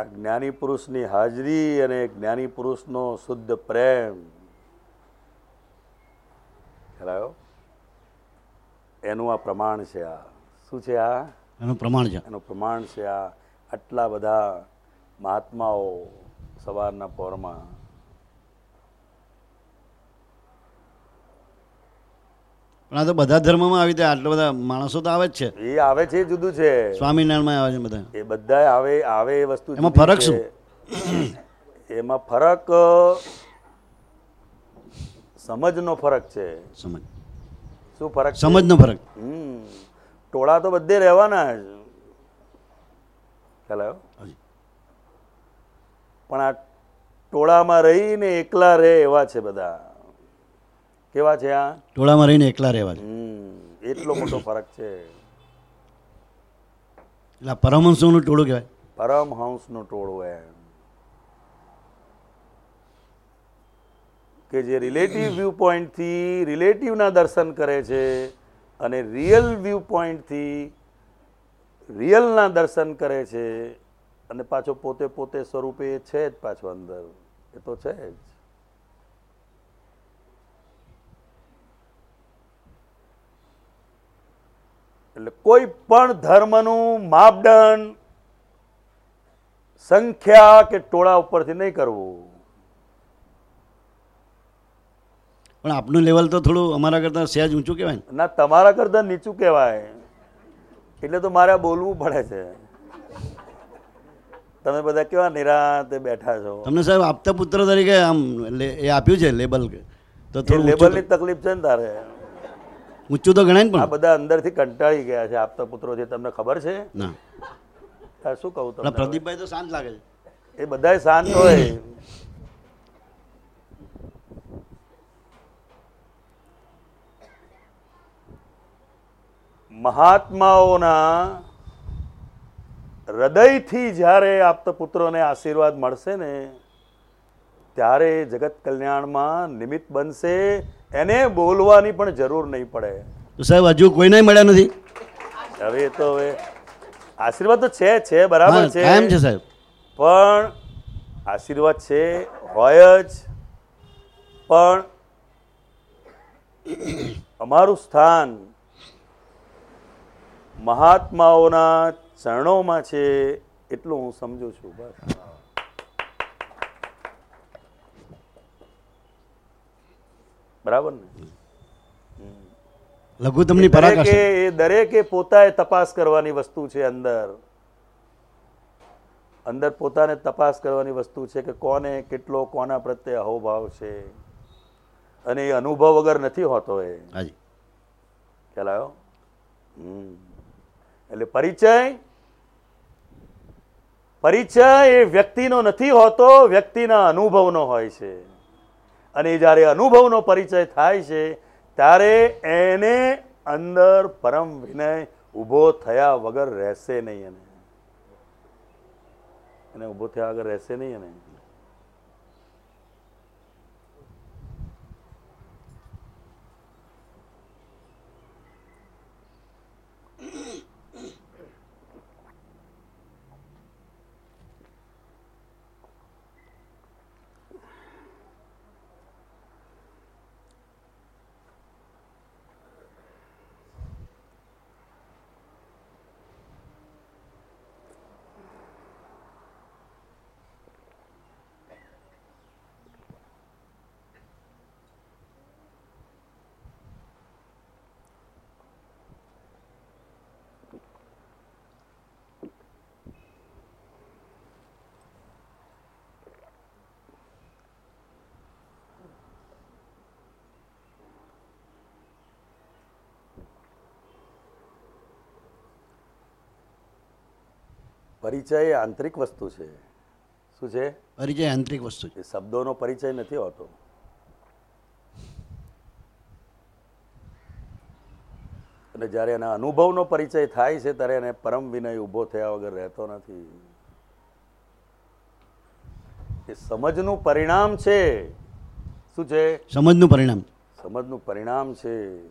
આ જ્ઞાની પુરુષની હાજરી અને જ્ઞાની પુરુષનો શુદ્ધ પ્રેમ. ખ્યાલ એનું આ પ્રમાણ છે આ. શું છે આ? એનું પ્રમાણ છે. એનું પ્રમાણ છે આ. આટલા બધા મહાત્માઓ સવારના પહોરમાં પણ આ તો બધા ધર્મમાં આવી રીતે આટલા બધા માણસો તો આવે જ છે. એ આવે છે એ જુદું છે. સ્વામિનારાયણમાં આવે છે બધા. એ બધા આવે આવે એ વસ્તુ એમાં ફરક છે. એમાં ફરક સમજનો ફરક છે. સમજ. શું ફરક? સમજનો ફરક. હમ. ટોળા તો બધે રહેવાના જ. ખ્યાલ આવ્યો? પણ આ ટોળામાં રહીને એકલા રહે એવા છે બધા. કેવા છે આ? ટોળામાં રહીને એકલા રહેવા છે. એટલો મોટો ફરક છે. એટલે પરમહંસનું ટોળું કહેવાય. પરમહંસનું ટોળું એમ. કે જે રિલેટિવ વ્યૂ પોઈન્ટથી રિલેટિવના દર્શન કરે છે અને રિયલ વ્યૂ પોઈન્ટથી રિયલના દર્શન કરે છે અને પાછો પોતે પોતે સ્વરૂપે છે જ પાછો અંદર. એ તો છે જ. એટલે કોઈ પણ ધર્મનું માપદંડ સંખ્યા કે ટોળા ઉપરથી નહીં કરવું. પણ આપનું લેવલ તો થોડું અમારા કરતાં સહેજ ઊંચું કહેવાય ના. તમારા કરતા નીચું કહેવાય. એટલે તો મારે બોલવું પડે છે. તમે બધા કેવા નિરાતે બેઠા છો? તમને સાહેબ આપતા પુત્ર તરીકે આમ એ આપ્યું છે લેબલ તો લેબલની તકલીફ છે ને તારે? ઊંચું તો ગણાય ને આ બધા અંદરથી કંટાળી ગયા છે. આપતા પુત્રો છે તમને ખબર છે? ના. શું કહું તમને? પ્રદીપભાઈ તો શાંત લાગે છે. એ બધાય શાંત હોય. મહાત્માઓના હૃદયથી જ્યારે આપતા પુત્રોને આશીર્વાદ મળશે ને ત્યારે જગત કલ્યાણમાં નિમિત્ત બનશે એને બોલવાની પણ જરૂર નહીં પડે. તો સાહેબ હજુ કોઈને મળ્યા નથી? હવે તો હવે આશીર્વાદ તો છે છે બરાબર છે. એમ છે સાહેબ. પણ આશીર્વાદ છે હોય જ. પણ અમારું સ્થાન મહાત્માઓના ચરણોમાં છે એટલું હું સમજુ છું બસ. બરાબર ને? લઘુત્તમની પરાકાષ્ઠા. એ દરેકે પોતાએ તપાસ કરવાની વસ્તુ છે અંદર. અંદર પોતાને તપાસ કરવાની વસ્તુ છે કે કોને કેટલો કોના પ્રત્યે અહોભાવ છે. અને એ અનુભવ વગર નથી હોતો એ. ખ્યાલ આવ્યો? એટલે પરિચય પરિચય એ વ્યક્તિનો નથી હોતો વ્યક્તિના અનુભવનો હોય છે. અને જ્યારે અનુભવનો પરિચય થાય છે, ત્યારે એને અંદર પરમ વિનય ઊભો થયા વગર રહેશે નહીં એને. એને ઊભો થયા વગર રહેશે નહીં એને. પરિચય એ આંતરિક વસ્તુ છે. શું છે? પરિચય આંતરિક વસ્તુ છે. શબ્દોનો પરિચય નથી હોતો. અને જ્યારે એના અનુભવનો પરિચય થાય છે ત્યારે એને પરમ વિનય ઊભો થયા વગર રહેતો નથી. એ સમજનું પરિણામ છે. શું છે? સમજનું પરિણામ. સમજનું પરિણામ છે.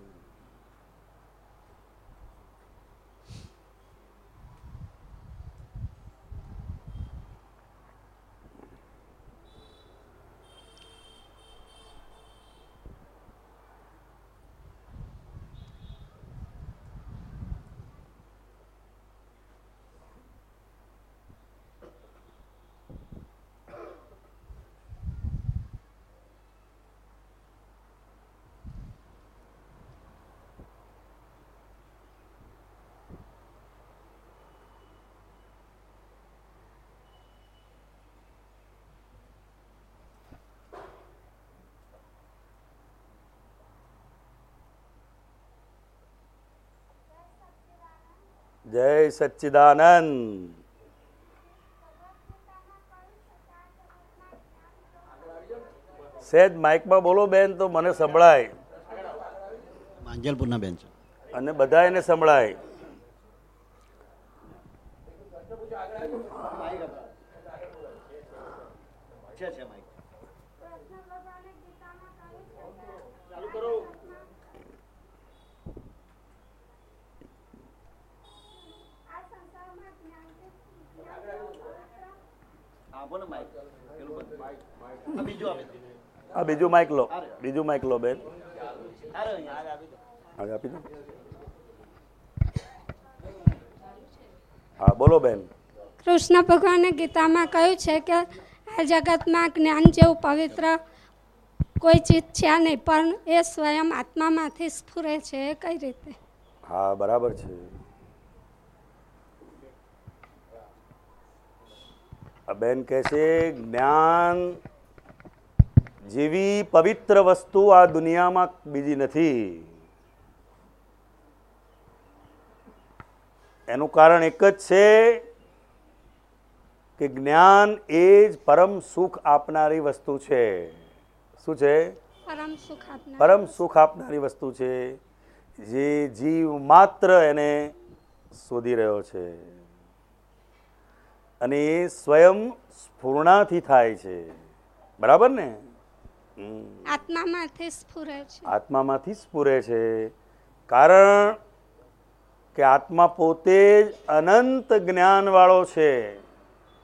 જય સચ્ચિદાનંદ. સહેજ માઇકમાં બોલો બેન તો મને સંભળાય. માંજલપુરના બેન છે. અને બધા એને સંભળાય. આ બીજું માઇક લો. બીજું માઇક લો બેન. આપી દો. હા બોલો બેન. કૃષ્ણ ભગવાને ગીતામાં કહ્યું છે કે આ જગતમાં જ્ઞાન જેવું પવિત્ર કોઈ ચીજ છે નહીં પણ એ સ્વયં આત્મામાંથી સ્ફુરે છે એ કઈ રીતે? હા બરાબર છે. બેન કહે છે જ્ઞાન જેવી પવિત્ર વસ્તુ આ દુનિયામાં બીજી નથી. એનું કારણ એક જ છે કે જ્ઞાન એ જ પરમ સુખ આપનારી વસ્તુ છે. શું છે? પરમ સુખ પરમ સુખ આપનારી વસ્તુ છે જે જીવ માત્ર એને શોધી રહ્યો છે. અને એ સ્વયં સ્ફૂર્ણાથી થાય છે. બરાબર ને? આત્મામાંથી સ્ફુરે છે. આત્મામાંથી સ્ફુરે છે. કારણ કે આત્મા પોતે જ અનંત જ્ઞાનવાળો છે.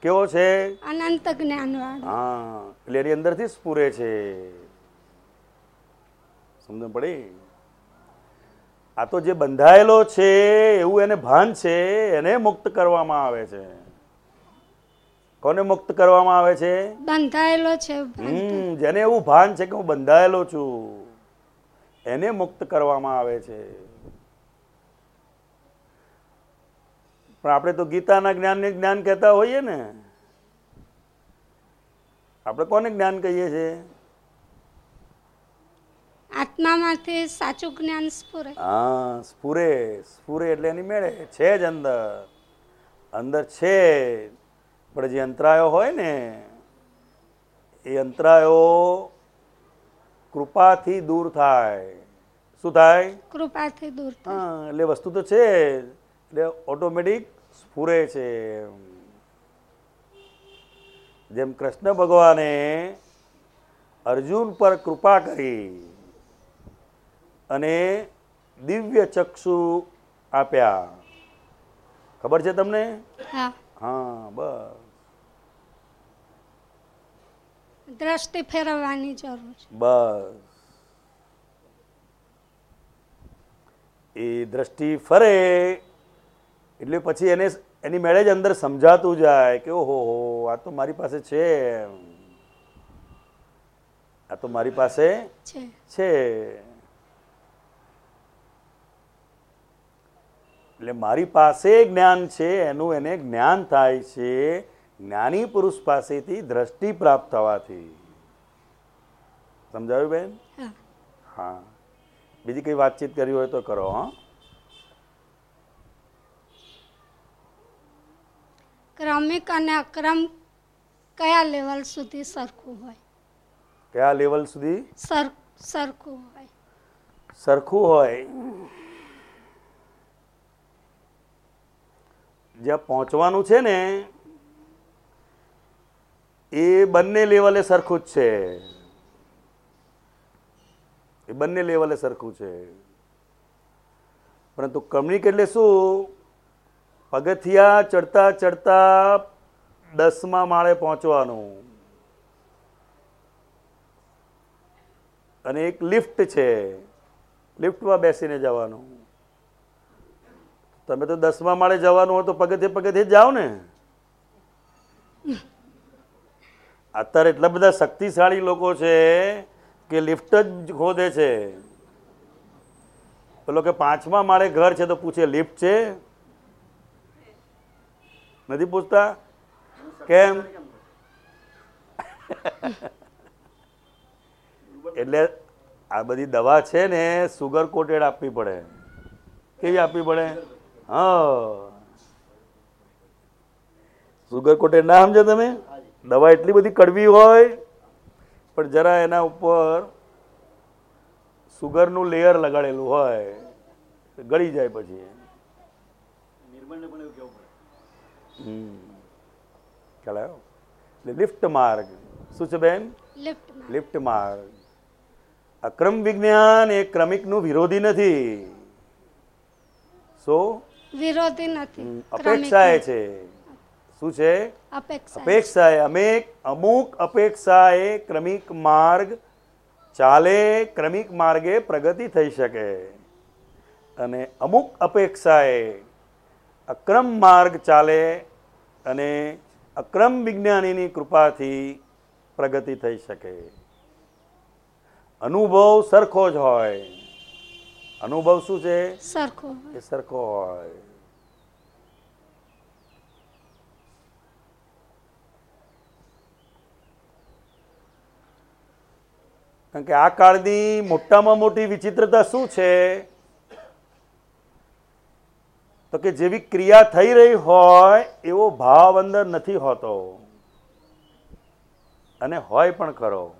કેવો છે? અનંત જ્ઞાનવાળો. હા એટલે એની અંદરથી સ્ફુરે છે. સમજણ પડી? આ તો જે બંધાયેલો છે એવું એને ભાન છે એને મુક્ત કરવામાં આવે છે. કોને મુક્ત કરવામાં આવે છે? બંધાયેલો છે હમ જેને એવું ભાન છે કે હું બંધાયેલો છું એને મુક્ત કરવામાં આવે છે. પણ આપણે તો ગીતાના જ્ઞાનને જ્ઞાન કહેતા હોઈએ ને. આપણે કોને જ્ઞાન કહીએ છીએ? આત્મામાંથી સાચું જ્ઞાન સ્ફુરે. હા સ્ફુરે સ્ફુરે એટલે એની મેળે છે જ અંદર. અંદર છે પણ જે અંતરાયો હોય ને એ અંતરાયો કૃપાથી દૂર થાય. શું થાય? કૃપાથી દૂર હા એટલે વસ્તુ તો છે એટલે ઓટોમેટિક સ્ફુરે છે જેમ કૃષ્ણ ભગવાને અર્જુન પર કૃપા કરી અને દિવ્ય ચક્ષુ આપ્યા. ખબર છે તમને? હા. હા બસ. દ્રષ્ટિ ફેરવવાની જરૂર છે. બસ. એ દ્રષ્ટિ ફરે એટલે પછી એને એની મેળે જ અંદર સમજાતું જાય કે ઓહો આ તો મારી પાસે છે આ તો મારી પાસે છે. એટલે મારી પાસે જ્ઞાન છે એનું એને જ્ઞાન થાય છે જ્ઞાની પુરુષ પાસેથી દ્રષ્ટિ પ્રાપ્ત થવાથી. સમજાયું બેન? હા. હા. બીજી કઈ વાતચીત કરવી હોય તો કરો હા. ક્રમિક અને અક્રમ કયા લેવલ સુધી સરખું હોય? કયા લેવલ સુધી? સરખું હોય. સરખું હોય. જ્યાં પહોંચવાનું છે ને એ બંને લેવલે સરખું જ છે. એ બંને લેવલે સરખું છે. પરંતુ કમ્યુનિક એટલે શું? પગથિયા ચડતા ચડતા દસમા માળે પહોંચવાનું. અને એક લિફ્ટ છે. લિફ્ટમાં બેસીને જવાનું. તમે તો દસમા માળે જવાનું હોય તો પગથિયે પગથિયે જાઓ ને. અત્યારે એટલા બધા શક્તિશાળી લોકો છે કે લિફ્ટ જ ખોદે છે. પેલો કે પાંચમા માળે ઘર છે તો પૂછે, લિફ્ટ છે? નથી પૂછતા? કેમ? એટલે આ બધી દવા છે ને સુગર કોટેડ આપવી પડે. કેવી આપવી પડે? હા. સુગર કોટેડ ના સમજો તમે? દવા એટલી બધી કડવી હોય પણ જરા એના ઉપર સુગરનું લેયર લગાડેલું હોય ગળી જાય પછી. ખ્યાલ આવ્યો? એટલે લિફ્ટ માર્ગ. શું છે બેન? લિફ્ટ માર્ગ. અક્રમ વિજ્ઞાન એ ક્રમિકનું વિરોધી નથી. શું? વિરોધી નથી. અપેક્ષાએ છે. શું છે? અપેક્ષા અપેક્ષાએ. અમે અમુક અપેક્ષાએ ક્રમિક માર્ગ ચાલે ક્રમિક માર્ગે પ્રગતિ થઈ શકે. અને અમુક અપેક્ષાએ અક્રમ માર્ગ ચાલે અને અક્રમ વિજ્ઞાનીની કૃપાથી પ્રગતિ થઈ શકે. અનુભવ સરખો જ હોય. અનુભવ શું છે? સરખો એ સરખો હોય. કારણ કે આ કાળની મોટામાં મોટી વિચિત્રતા શું છે? તો કે જેવી ક્રિયા થઈ રહી હોય, એવો ભાવ અંદર નથી હોતો. અને હોય પણ ખરો.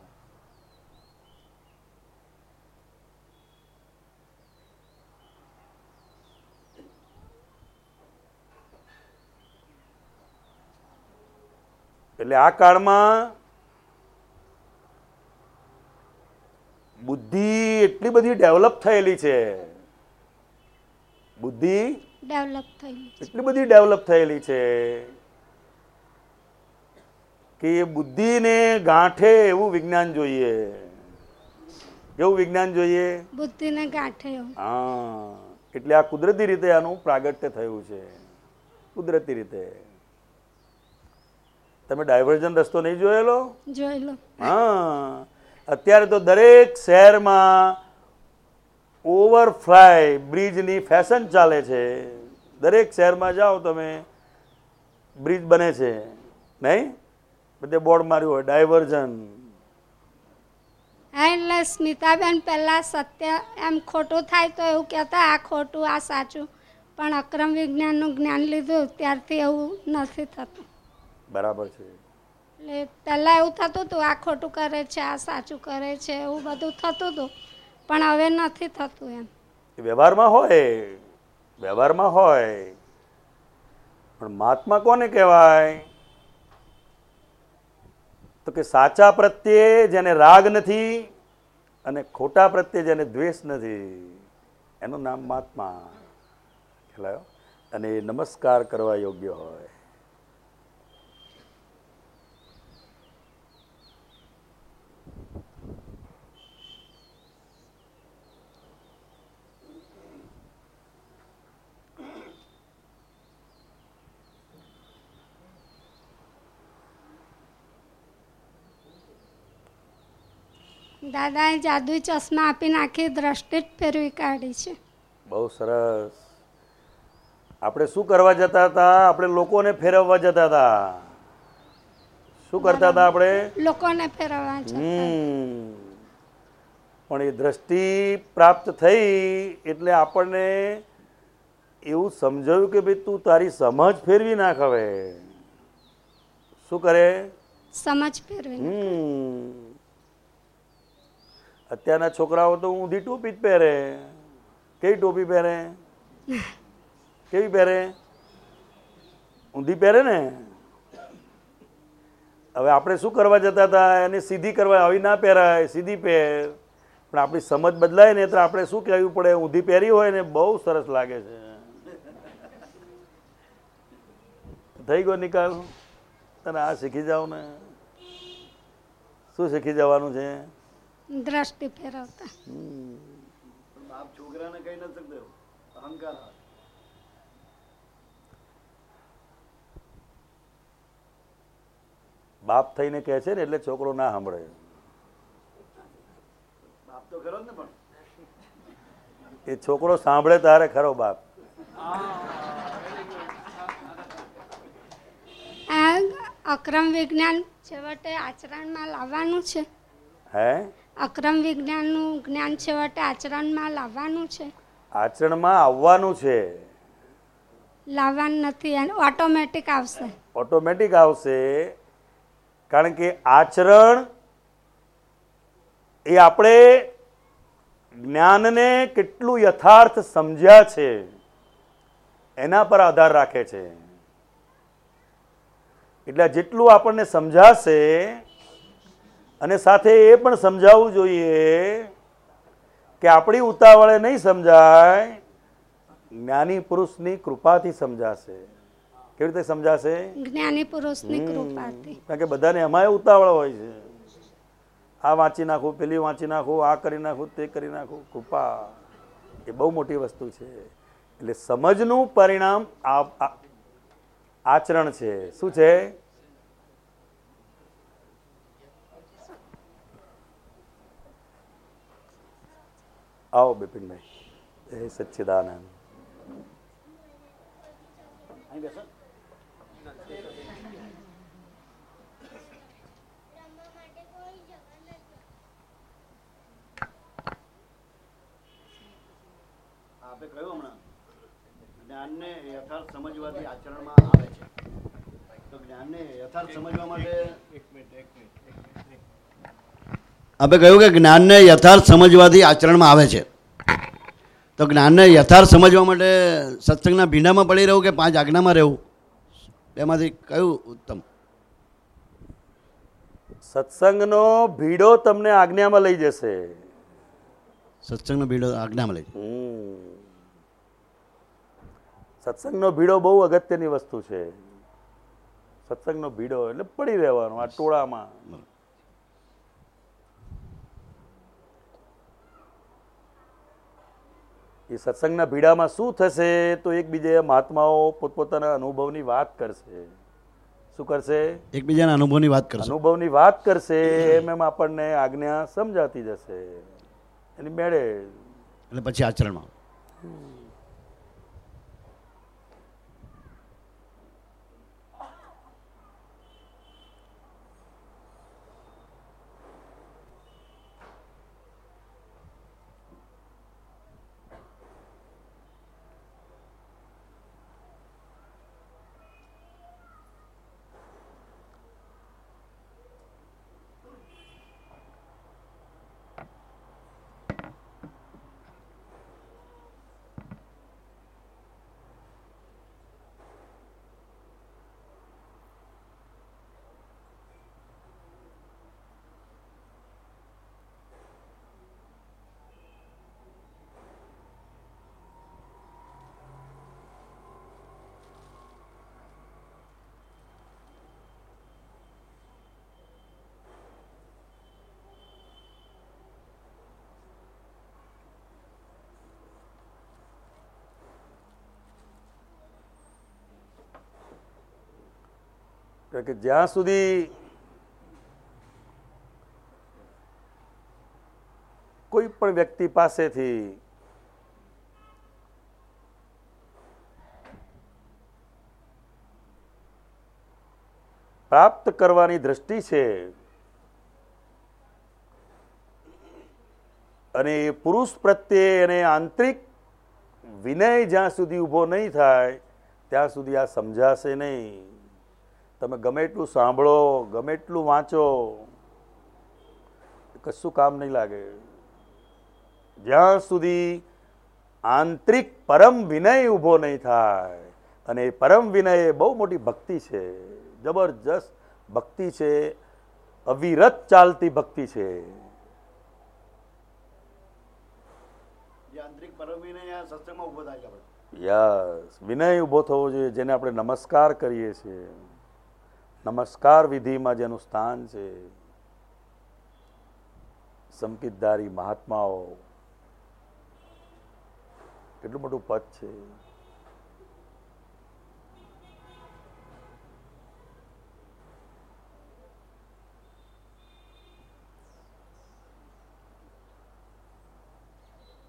એટલે આ કાળમાં બુદ્ધિ એટલી બધી ડેવલપ થયેલી છે. બુદ્ધિ ડેવલપ થયેલી એટલી બધી ડેવલપ થયેલી છે કે એ બુદ્ધિને ગાંઠે એવું વિજ્ઞાન જોઈએ. કેવું વિજ્ઞાન જોઈએ? બુદ્ધિને ગાંઠે હા એટલે આ કુદરતી રીતે આનું પ્રાગટ્ય થયું છે. કુદરતી રીતે. તમે ડાયવર્જન રસ્તો નહીં જોયેલો? જોયેલો. હા. અત્યારે તો દરેક શહેરમાં ઓવરફ્લાય બ્રિજની ફેશન ચાલે છે. દરેક શહેરમાં જાઓ તમે બ્રિજ બને છે નહીં? બધે બોર્ડ માર્યું હોય ડાયવર્ઝન. એટલે સ્મિતાબેન પહેલાં સત્ય એમ ખોટું થાય તો એવું કહેતા આ ખોટું આ સાચું. પણ અક્રમ વિજ્ઞાનનું જ્ઞાન લીધું ત્યારથી એવું નથી થતું. બરાબર છે. એટલે પહેલાં એવું થતું હતું, આ ખોટું કરે છે, આ સાચું કરે છે, એવું બધું થતું હતું. પણ હવે નથી થતું એમ. વ્યવહારમાં હોય વ્યવહારમાં હોય. પણ મહાત્મા કોને કહેવાય? તો કે સાચા પ્રત્યે જેને રાગ નથી અને ખોટા પ્રત્યે જેને દ્વેષ નથી. એનું નામ મહાત્મા. ખેલાયો અને નમસ્કાર કરવા યોગ્ય હોય. દાદાએ જાદુ ચશ્મા આપીને આખી દ્રષ્ટિ જ ફેરવી કાઢી છે. બહુ સરસ. આપણે શું કરવા જતા હતા? આપણે લોકોને ફેરવવા જતા હતા. શું કરતા હતા આપણે? લોકોને ફેરવવા પણ એ દ્રષ્ટિ પ્રાપ્ત થઈ એટલે આપણને એવું સમજાયું કે ભાઈ તું તારી સમજ ફેરવી નાખ હવે. શું કરે? સમજ ફેરવી હમ. અત્યારના છોકરાઓ તો ઊંધી ટોપી જ પહેરે. કેવી ટોપી પહેરે? કેવી પહેરે? ઊંધી પહેરે ને? હવે આપણે શું કરવા જતા હતા? એને સીધી કરવા આવી ના પહેરાય, સીધી પહેર. પણ આપણી સમજ બદલાય ને તો આપણે શું કહેવું પડે? ઊંધી પહેરી હોય ને બહુ સરસ લાગે છે. થઈ ગયો નિકાલ. તને આ શીખી જાવ ને? શું શીખી જવાનું છે? દ્રષ્ટિ ફેરવતા. બાપ છોકરાને કહી ન શકતો અહંકાર બાપ થઈને કહે છે ને એટલે છોકરો ના સાંભળે. બાપ તો ખરો ને પણ. એ છોકરો સાંભળે તારે ખરો બાપ. આ અક્રમ વિજ્ઞાન છેવટે આચરણમાં લાવવાનું છે. હે? અક્રમ વિજ્ઞાનનું જ્ઞાન છેવટે આચરણમાં લાવવાનું છે? આચરણમાં આવવાનું છે. લાવવાનું નથી ઓટોમેટિક આવશે. ઓટોમેટિક આવશે કારણ કે આચરણ એ આપણે જ્ઞાનને કેટલું યથાર્થ સમજ્યા છે એના પર આધાર રાખે છે. એટલે જેટલું આપણને સમજાશે અને સાથે એ પણ સમજાવવું જોઈએ કે આપણી ઉતાવળે નહીં સમજાય જ્ઞાની પુરુષની કૃપાથી સમજાશે. કેવી રીતે સમજાશે? જ્ઞાની પુરુષની કૃપાથી. કારણ કે બધાને એમાંય ઉતાવળ હોય છે. આ વાંચી નાખું પેલી વાંચી નાખું આ કરી નાખું તે કરી નાખું. કૃપા. એ બહુ મોટી વસ્તુ છે. એટલે સમજનું પરિણામ આચરણ છે. શું છે? આવો બિપિનભાઈ જય સચ્ચિદાનંદ આપે કહ્યું હમણાં. જ્ઞાનને યથાર્થ સમજવાથી આચરણમાં આવે છે. તો જ્ઞાનને યથાર્થ સમજવા માટે આપે કહ્યું કે જ્ઞાનને યથાર્થ સમજવાથી આચરણમાં આવે છે. તો જ્ઞાનને યથાર્થ સમજવા માટે સત્સંગના ભીંડામાં પડી રહેવું કે પાંચ આજ્ઞામાં રહેવું? એમાંથી કયું ઉત્તમ? સત્સંગનો ભીડો તમને આજ્ઞામાં લઈ જશે. સત્સંગનો ભીડો આજ્ઞામાં લઈ સત્સંગનો ભીડો બહુ અગત્યની વસ્તુ છે. સત્સંગનો ભીડો એટલે પડી રહેવાનો આ ટોળામાં. એ સત્સંગના ભીડામાં શું થશે તો એકબીજા મહાત્માઓ પોતપોતાના અનુભવની વાત કરશે. શું કરશે? એકબીજાના અનુભવની વાત કરશે. અનુભવની વાત કરશે એમ એમ આપણને આજ્ઞા સમજાતી જશે. એની મેળે એટલે પછી આચરણમાં. કે જ્યાં સુધી કોઈ પણ વ્યક્તિ પાસેથી પ્રાપ્ત કરવાની દ્રષ્ટિ છે અને એ પુરુષ પ્રત્યે એને આંતરિક વિનય જ્યાં સુધી ઊભો નહીં થાય, ત્યાં સુધી આ સમજાશે નહીં. તમે ગમે એટલું સાંભળો ગમે એટલું વાંચો કશું કામ નહીં લાગે. જ્યાં સુધી આંતરિક પરમ વિનય ઊભો નહીં થાય અને એ પરમ વિનય એ બહુ મોટી ભક્તિ છે જબરજસ્ત ભક્તિ છે અવિરત ચાલતી ભક્તિ છે. યસ વિનય ઊભો થવો જોઈએ જેને આપણે નમસ્કાર કરીએ છીએ. નમસ્કાર વિધિમાં જેનું સ્થાન છે સંકિતધારી મહાત્માઓ કેટલું મોટું પદ છે.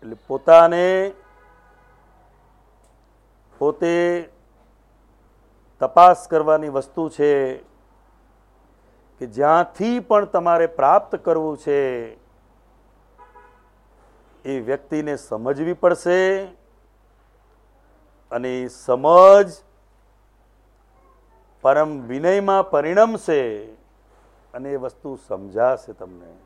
એટલે પોતાને પોતે તપાસ કરવાની વસ્તુ છે કે જ્યાંથી પણ તમારે પ્રાપ્ત કરવું છે, એ વ્યક્તિને સમજવી પડશે અને સમજ પરમ વિનયમાં પરિણમશે અને એ વસ્તુ સમજાશે તમને.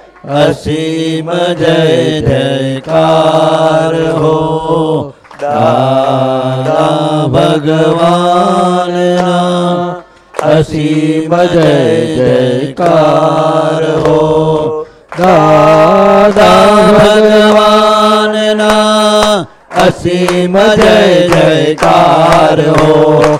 असीम जय जयकार हो दादा भगवान असीम जय जयकार हो दादा भगवान असीम जय जयकार हो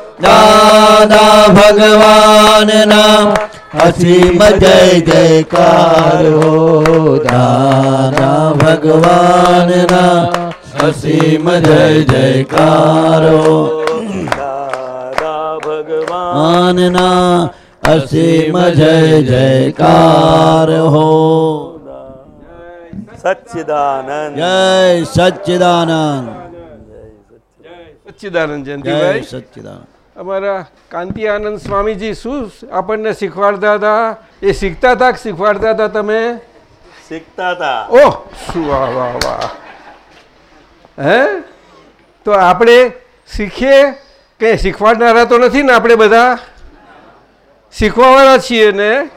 દાદા ભગવાનના અસીમ જય જયકાર હો દાદા ભગવાનના અસીમ જય જયકાર હો દાદા ભગવાનના અસીમ જય જયકાર હો સચ્ચિદાનંદ જય સચ્ચિદાનંદ સચ્ચિદાનંદ જય જયંતિભાઈ સચ્ચિદાનંદ અમારા કાંતિ આનંદ સ્વામીજી શું આપણને શીખવાડતા હતા? એ શીખતા હતા કે શીખવાડતા હતા તમે? શીખતા હતા. ઓહ શું વાહ વાહ વાહ. હે? તો આપણે શીખીએ કે શીખવાડનારા તો નથી ને આપણે બધા? શીખવાવાળા છીએ ને?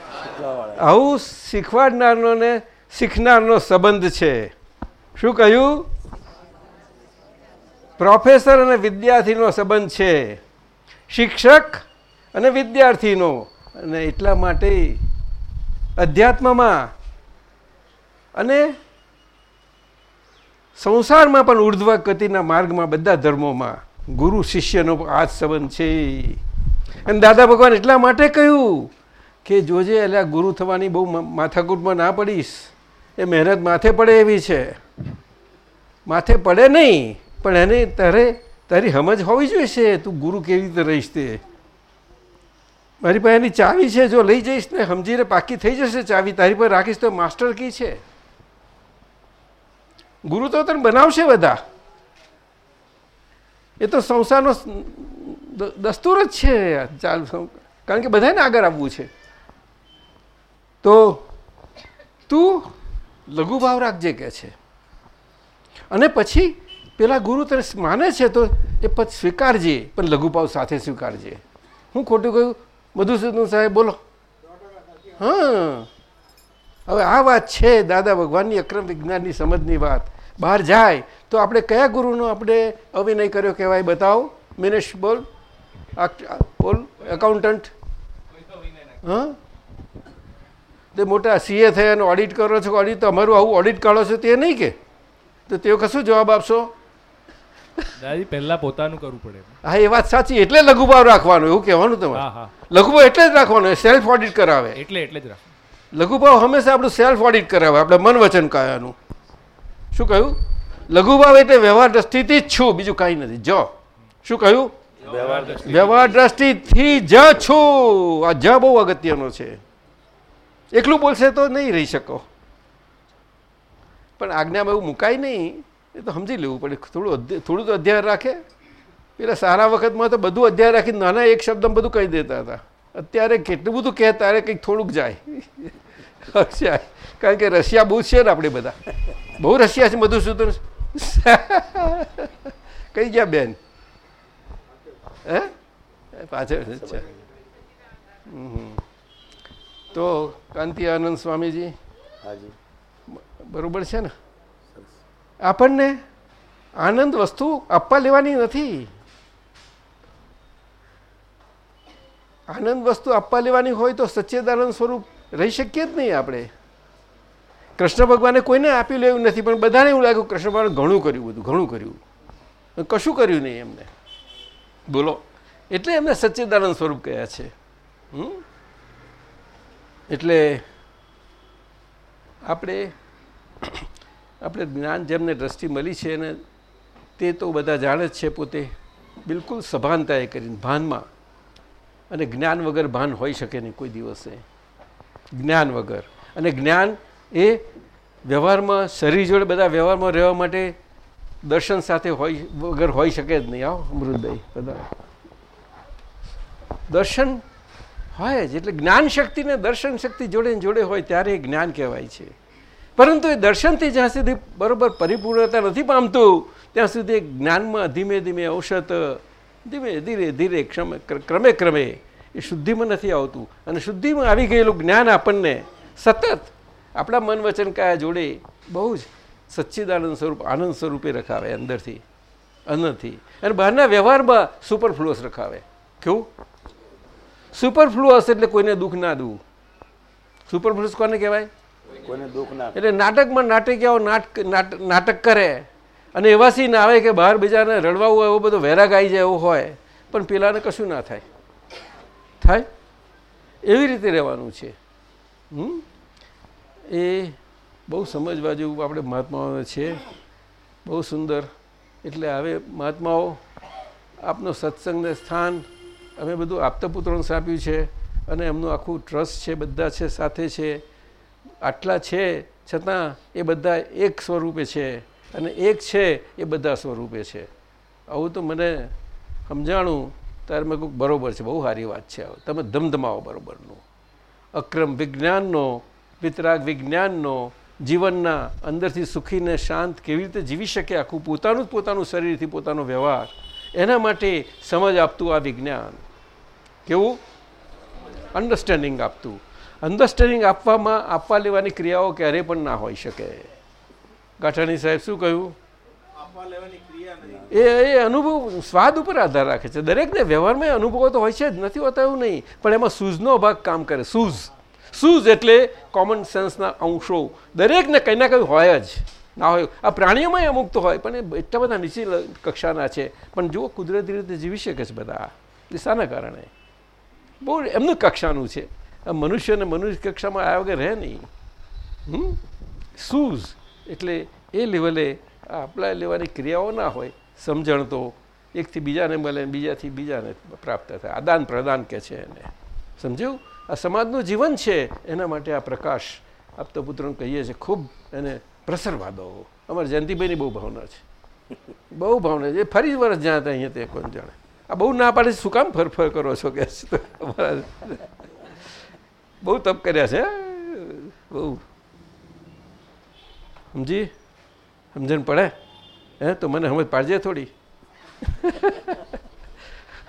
આવું શીખવાડનારનો ને શીખનારનો સંબંધ છે. શું કહ્યું? પ્રોફેસર અને વિદ્યાર્થીનો સંબંધ છે. શિક્ષક અને વિદ્યાર્થીનો. અને એટલા માટે અધ્યાત્મમાં અને સંસારમાં પણ ઉર્ધ્વ ગતિના માર્ગમાં બધા ધર્મોમાં ગુરુ શિષ્યનો આ સંબંધ છે. અને દાદા ભગવાન એટલા માટે કહ્યું કે જોજે એટલે ગુરુ થવાની બહુ માથાકૂટમાં ના પડીશ. એ મહેનત માથે પડે એવી છે. માથે પડે નહીં, પણ એને તારે તારી સમજ હોવી જોઈશે, તું ગુરુ કેવી રીતે રહીશ તે. મારી પાસે એની ચાવી છે, જો લઈ જઈશ ને સમજીને પાકી થઈ જશે ચાવી, તારી પર રાખીશ તો માસ્ટર કી છે? ગુરુ તો તને બનાવશે બધા. એ તો સંસારનો દસ્તુર જ છે. ચાલ કારણ કે બધાને આગળ આવવું છે. તો તું લઘુભાવ રાખજે કે છે. અને પછી પેલા ગુરુ તને માને છે તો એ પદ સ્વીકારજે, પણ લઘુભાવ સાથે સ્વીકારજે. હું ખોટું કહ્યું? મધુસૂદન સાહેબ, બોલો. હા. હવે આ વાત છે, દાદા ભગવાનની અક્રમ વિજ્ઞાનની સમજની વાત. બહાર જાય. તો આપણે કયા ગુરુનો આપણે અભિનય કર્યો કહેવાય બતાવો? મિનેશ, બોલ. બોલ. એકાઉન્ટન્ટ હા? તે મોટા સીએ થયા અને ઓડિટ કરો છો ઓડિટ તો અમારું આવું ઓડિટ કાઢો છો તે નહીં કે? તો તેઓ કશું જવાબ આપશો? દાદી પહેલા પોતાનું કરવું પડે. હા એ વાત સાચી એટલે લઘુભાવ રાખવાનો એવું કહેવાનું તમારે. લઘુભાવ એટલે જ રાખવાનો સેલ્ફ ઓડિટ કરાવે. એટલે એટલે જ રાખવાનું. લઘુભાવ હંમેશા આપણું સેલ્ફ ઓડિટ કરાવે આપણે મન વચન કાયાનું. શું કહ્યું? લઘુભાવ એટલે વ્યવહાર દ્રષ્ટિથી જ છું બીજું કાંઈ નથી. જ. શું કહ્યું? વ્યવહાર દ્રષ્ટિથી જ છું. આ જ બહુ અગત્યનો છે. એકલું બોલશે તો નહીં રહી શકો. પણ આજ્ઞામાં એવું મુકાય નહીં. એ તો સમજી લેવું પડે. થોડું થોડું તો અધ્યાય રાખે. પેલા સારા વખતમાં તો બધું અધ્યાય રાખી નાના એક શબ્દમાં બધું કહી દેતા હતા. અત્યારે કેટલું બધું કહે તારે કંઈક થોડુંક જાય. જાય કારણ કે રશિયા બહુ છે ને આપણે બધા. બહુ રશિયા છે મધુસૂદન કઈ ગયા બેન? હે? પાછળ. તો કાંતિ આનંદ સ્વામીજી. હાજી બરોબર છે ને? આપણને આનંદ વસ્તુ આપવા લેવાની નથી. આનંદ વસ્તુ આપવા લેવાની હોય તો સચ્ચેદાનંદ સ્વરૂપ રહી શકીએ જ નહીં આપણે. કૃષ્ણ ભગવાને કોઈને આપી લેવું નથી, પણ બધાને એવું લાગ્યું કૃષ્ણ ભગવાને ઘણું કર્યું બધું, ઘણું કર્યું. કશું કર્યું નહીં એમને. બોલો. એટલે એમને સચ્ચિદાનંદ સ્વરૂપ કહ્યા છે? એટલે આપણે આપણે જ્ઞાન જેમને દ્રષ્ટિ મળી છે ને તે તો બધા જાણે જ છે પોતે. બિલકુલ સભાનતાએ કરીને, ભાનમાં. અને જ્ઞાન વગર ભાન હોઈ શકે નહીં કોઈ દિવસે. જ્ઞાન વગર. અને જ્ઞાન એ વ્યવહારમાં, શરીર જોડે બધા વ્યવહારમાં રહેવા માટે દર્શન સાથે હોય, વગર હોઈ શકે જ નહીં. આવો, અમૃતભાઈ, બધા. દર્શન હોય જ, એટલે જ્ઞાન શક્તિને દર્શન શક્તિ જોડે જોડે હોય, ત્યારે જ્ઞાન કહેવાય છે. પરંતુ એ દર્શનથી જ્યાં સુધી બરોબર પરિપૂર્ણતા નથી પામતું, ત્યાં સુધી જ્ઞાનમાં ધીમે ધીમે ઔષધ, ધીમે ધીરે ધીરે ક્રમે ક્રમે ક્રમે એ શુદ્ધિમાં નથી આવતું. અને શુદ્ધિમાં આવી ગયેલું જ્ઞાન આપણને સતત આપણા મન વચન કાયા જોડે બહુ જ સચ્ચિદાનંદ સ્વરૂપ, આનંદ સ્વરૂપે રખાવે અંદરથી અંદરથી. અને બહારના વ્યવહારમાં સુપરફ્લુઅસ રખાવે. કેવું? સુપરફ્લુઅસ એટલે કોઈને દુઃખ ના દઉં. સુપરફ્લુઅસ કોને કહેવાય? એટલે નાટકમાં નાટકીયાઓ નાટક નાટક કરે. અને એવા સીન આવે કે બહાર બીજાને રડવાવું એવો બધો વેરાગ આવી જાય એવો હોય, પણ પેલાને કશું ના થાય. થાય? એવી રીતે રહેવાનું છે. હમ? એ બહુ સમજવા જેવું આપણે મહાત્માઓ છે. બહુ સુંદર. એટલે હવે મહાત્માઓ, આપનો સત્સંગને સ્થાન, અમે બધું આપતા પુત્રોને સાપ્યું છે, અને એમનું આખું ટ્રસ્ટ છે, બધા છે, સાથે છે. આટલા છે, છતાં એ બધા એક સ્વરૂપે છે અને એક છે, એ બધા સ્વરૂપે છે. આવું તો મને સમજાણું, ત્યારે મેં કહું બરોબર છે, બહુ સારી વાત છે તમે ધમધમાવો બરોબરનું. અક્રમ વિજ્ઞાનનો, વિતરાગ વિજ્ઞાનનો, જીવનના અંદરથી સુખીને શાંત કેવી રીતે જીવી શકે આખું પોતાનું જ પોતાનું શરીરથી પોતાનો વ્યવહાર, એના માટે સમજ આપતું આ વિજ્ઞાન. કેવું? અન્ડરસ્ટેન્ડિંગ આપતું. અન્ડરસ્ટેન્ડિંગ આપવામાં આપવા લેવાની ક્રિયાઓ ક્યારેય પણ ના હોઈ શકે. ગાંઠાણી સાહેબ શું કહ્યું? એ એ અનુભવ સ્વાદ ઉપર આધાર રાખે છે. દરેકને વ્યવહારમાં અનુભવો તો હોય છે જ નથી હોતા એવું નહીં. પણ એમાં સૂઝનો ભાગ કામ કરે સૂઝ. સૂઝ એટલે કોમન સેન્સના અંશો. દરેકને કંઈ ના કંઈ હોય જ. ના હોય. આ પ્રાણીઓમાં અમુક તો હોય પણ એ એટલા બધા નીચી કક્ષાના છે. પણ જુઓ કુદરતી રીતે જીવી શકે છે બધા. એ શાના કારણે. બહુ એમનું કક્ષાનું છે. મનુષ્યને મનુષ્ય કક્ષામાં આવ્યા વગર રહે નહીં. સૂઝ એટલે એ લેવલે અપ્લાય લેવાની ક્રિયાઓ ના હોય સમજણ તો એકથી બીજાને મળે બીજાથી બીજાને પ્રાપ્ત થાય. આદાન પ્રદાન કે છે એને. સમજ્યું? આ સમાજનું જીવન છે, એના માટે આ પ્રકાશ આપતો પુત્રોને કહીએ છીએ ખૂબ એને પ્રસરવા દો અમારા જયંતિભાઈની બહુ ભાવના છે. બહુ ભાવના છે. ફરી વર્ષ જ્યાં ત્યાં અહીંયા તે કોણ જાણે. આ બહુ ના પાડે શું કામ ફરફર કરો છો કે અમારા બહુ તપ કર્યા છે, બહુ. સમજી? સમજણ પડે? હે, તો મને સમજ પાડજે થોડી.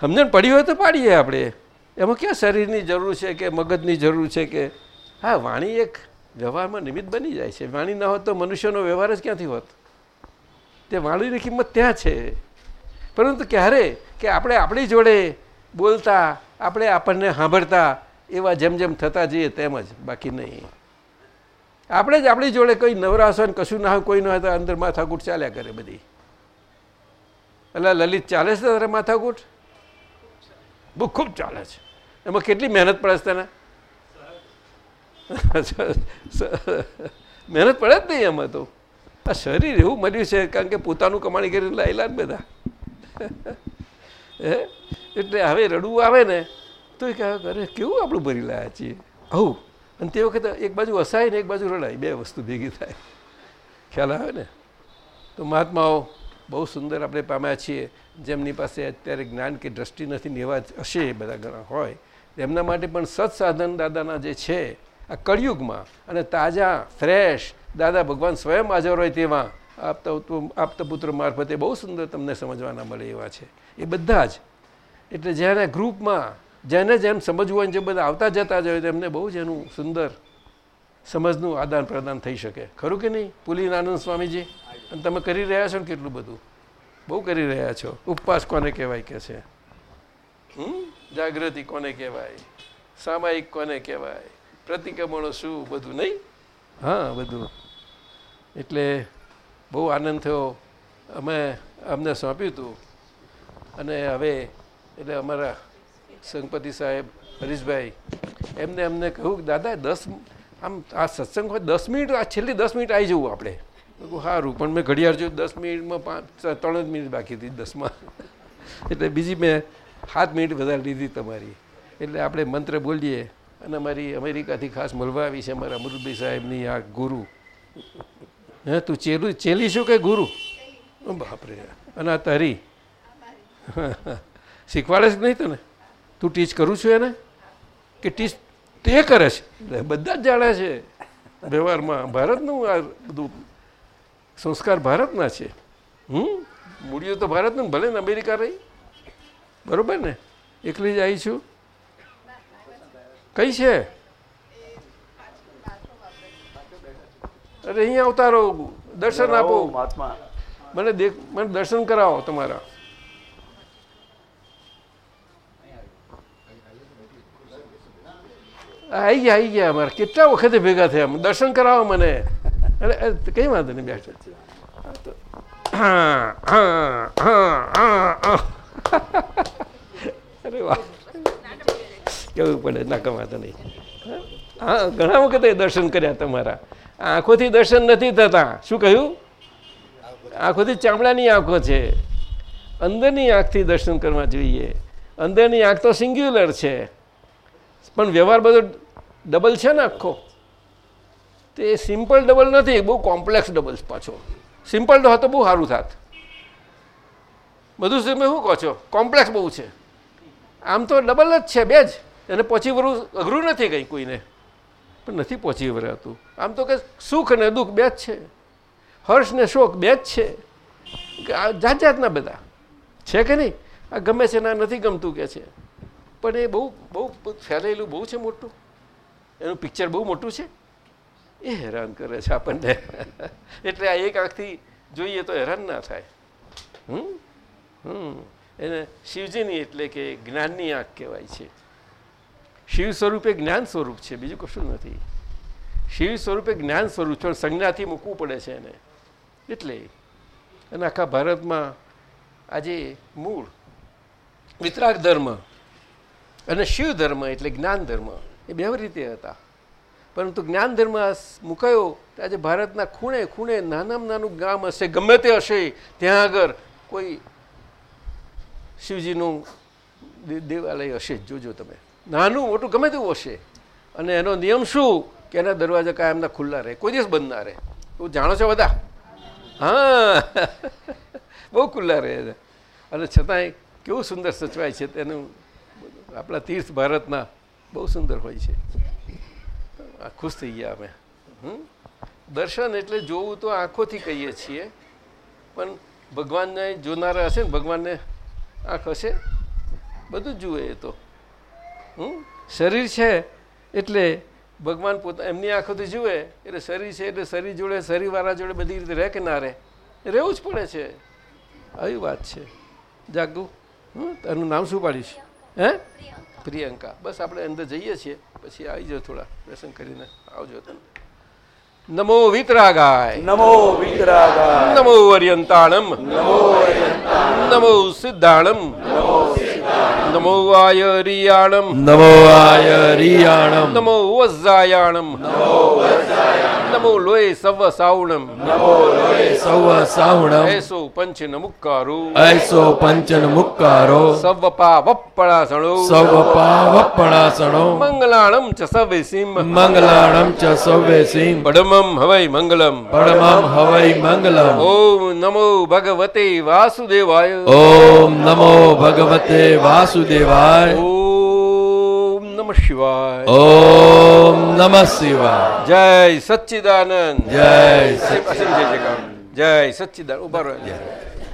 સમજણ પડી હોય તો પાડીએ આપણે. એમાં ક્યાં શરીરની જરૂર છે કે મગજની જરૂર છે કે? હા, વાણી એક વ્યવહારમાં નિમિત્ત બની જાય છે. વાણી ના હોત તો મનુષ્યનો વ્યવહાર જ ક્યાંથી હોત? તે વાણીની કિંમત ત્યાં છે. પરંતુ ક્યારે? કે આપણે આપણી જોડે બોલતા, આપણે આપણને સાંભળતા એવા જેમ જેમ થતા જઈએ તેમ જ, બાકી નહીં. આપણે જ આપણી જોડે કોઈ નવરાશ હોય કશું ના હોય, કોઈ ન હોય તો અંદર માથાકૂટ ચાલ્યા કરે બધી. એટલે લલિત ચાલે છે તારે માથાકૂટ? બહુ ખૂબ ચાલે છે. એમાં કેટલી મહેનત પડે છે તને? મહેનત પડે જ નહીં એમાં તો. આ શરીર એવું મળ્યું છે કારણ કે પોતાનું કમાણી કરીને લાયેલા ને બધા. એટલે હવે રડવું આવે ને તો એ કહે અરે, કેવું આપણું ભરી લાયા છીએ આવું અને તે વખતે એક બાજુ હસાય ને એક બાજુ રડાય, બે વસ્તુ ભેગી થાય. ખ્યાલ આવે ને? તો મહાત્માઓ બહુ સુંદર આપણે પામ્યા છીએ. જેમની પાસે અત્યારે જ્ઞાન કે દ્રષ્ટિ નથી ને એવા હશે બધા ઘણા હોય. એમના માટે પણ સત્સાધન દાદાના જે છે, આ કળિયુગમાં અને તાજા, ફ્રેશ દાદા ભગવાન સ્વયં હાજર હોય તેવા આપતા આપતા પુત્ર મારફતે બહુ સુંદર તમને સમજવાના મળે એવા છે. એ બધા જ. એટલે જ્યારે ગ્રુપમાં જેને જેમ સમજવું હોય જે બધા આવતા જતા જ હોય તેમને બહુ જ એનું સુંદર સમજનું આદાન પ્રદાન થઈ શકે. ખરું કે નહીં? પુલીનાનંદ સ્વામીજી, અને તમે કરી રહ્યા છો ને કેટલું બધું? બહુ કરી રહ્યા છો. ઉપવાસ કોને કહેવાય કે છે? હમ? જાગૃતિ કોને કહેવાય? સામાયિક કોને કહેવાય? પ્રતિક્રમણો શું? બધું નહીં? હા, બધું. એટલે બહુ આનંદ થયો. અમે અમને સોંપ્યું હતું. અને હવે એટલે અમારા સંગપતિ સાહેબ હરીશભાઈ, એમને એમને કહ્યું કે, દાદા, દસ આમ આ સત્સંગ હોય દસ મિનિટ, આ છેલ્લી દસ મિનિટ આવી જવું આપણે. સારું પણ મેં ઘડિયાળ જોયું, દસ મિનિટમાં પાંચ ત્રણ જ મિનિટ બાકી હતી દસમાં. એટલે બીજી મેં સાત મિનિટ વધારે લીધી તમારી. એટલે આપણે મંત્ર બોલીએ અને અમારી અમેરિકાથી ખાસ મળવા આવી છે અમારા અમૃતભાઈ સાહેબની આ ગુરુ. હે, તું ચેલું, ચેલી શું કે ગુરુ? બાપરે અને આ તારી શીખવાડે જ નહીં તને? તું ટીચ કરું છું એને? કે ટીચ તે કરે છે? બધા જ જાણે છે. વ્યવહારમાં ભારતનું આ બધું સંસ્કાર ભારતના છે. હમ? મૂડીઓ તો ભારતનું ભલે ને અમેરિકા રહી. બરાબર ને? એકલી જ આવી છું. કઈ છે? અરે અહીંયા આવતા રહો દર્શન આપો. મહાત્મા. મને દેખ મને દર્શન કરાવો તમારા. આવી ગયા આવી ગયા અમારે કેટલા વખતે ભેગા થયા દર્શન કરાવો મને અરે કઈ વાંધો નહીં બેસ્ટ અરે વાહ કેવું પડે નાકા વાંધો નહીં હા ઘણા વખતે દર્શન કર્યા તમારા આંખોથી દર્શન નથી થતા શું કહ્યું આંખોથી ચામડાની આંખો છે અંદરની આંખથી દર્શન કરવા જોઈએ અંદરની આંખ તો સિંગ્યુલર છે પણ વ્યવહાર બધો ડબલ છે ને આખો? તે સિમ્પલ ડબલ નથી, બહુ કોમ્પ્લેક્સ ડબલ પાછો. સિમ્પલ તો હતો બહુ સારું થાત. મધુસૂદન શું કહો છો? કોમ્પ્લેક્સ બહુ છે. આમ તો ડબલ જ છે, બે જ. એને પહોંચી વરવું અઘરું નથી કંઈ કોઈને. પણ નથી પહોંચી વરાતું. આમ તો કે સુખ અને દુઃખ બે જ છે. હર્ષ ને શોક બે જ છે. જાત જાતના બધા. છે કે નહીં? આ ગમે છે ને નથી ગમતું કે છે. પણ એ બહુ બહુ ફેલાયેલું બહુ છે મોટું. એનું પિક્ચર બહુ મોટું છે? એ હેરાન કરે છે આપણને. એટલે આ એક આંખથી જોઈએ તો હેરાન ના થાય. હમ? હમ. એને શિવજીની એટલે કે જ્ઞાનની આંખ કહેવાય છે. શિવ સ્વરૂપે જ્ઞાન સ્વરૂપ છે, બીજું કશું નથી. શિવ સ્વરૂપે જ્ઞાન સ્વરૂપ છે સંજ્ઞાથી મૂકવું પડે છે એને. એટલે અને આખા ભારતમાં આજે મૂળ વિતરાગ ધર્મ અને શિવ ધર્મ એટલે જ્ઞાન ધર્મ એ બે રીતે હતા. પરંતુ જ્ઞાન ધર્મ મુકાયો આજે ભારતના ખૂણે ખૂણે નાનામાં નાનું ગામ હશે, ગમે તે હશે, ત્યાં આગળ કોઈ શિવજીનું દેવાલય હશે જ જોજો તમે. નાનું, મોટું, ગમે તેવું હશે. અને એનો નિયમ શું? કે એના દરવાજા કાયમના ખુલ્લા રહે, કોઈ દિવસ બંધ ના રહે. તું જાણો છો બધા? હા. બહુ ખુલ્લા રહે અને છતાંય કેવું સુંદર સચવાય છે તેનું આપણા તીર્થ ભારતના બહુ સુંદર હોય છે. ખુશ થઈ ગયા અમે. દર્શન એટલે જોવું તો આંખોથી કહીએ છીએ, પણ ભગવાનને જોનારા હશે ને, ભગવાનને આંખ હશે? બધું જુએ એ તો. હમ? શરીર છે એટલે ભગવાન પોતા, એમની આંખોથી જુએ, એટલે શરીર છે એટલે શરીર જોડે, શરીરવાળા જોડે બધી રીતે રહે કે ના રહે? રહેવું જ પડે છે. આવી વાત છે. જાગુ હમ? તારું નામ શું પાડીશ? હે? પ્રિયંકા. બસ આપણે અંદર જઈએ છીએ પછી આવી જાઓ થોડા દર્શન કરીને આવજો. તમે નમો વિતરાગાય. નમો વિતરાગાય. નમો વર્યંતાણમ. નમો નમો સિદ્ધાણમ. નમો આયરિયાણમ. નમો આયરિયાણમ. નમો વજ્રાયાણમ નમો લોય સવ સાવણમ. નમો લોય સવ સાવણમ. એસો પંચ નમુક્કારો એસો પંચન મુક્કારો. સવ પા વપ્પળાસણો સવ પાવપણાસણો મંગલાણમ ચ સવેસિમ મંગલાણમ ચ સવેસિમ પડમમ હવૈ મંગલમ. પડમમ હવૈ મંગલમ. ઓમ નમો ભગવતે વાસુદેવાય. ઓમ નમો ભગવતે વાસુદેવાય. ઓમ નમ શિવાય ઓમ નમ શિવાય જય સચ્ચિદાનંદ જય જય સચિદાન સચ્ચિદાનંદ ઊભા રહો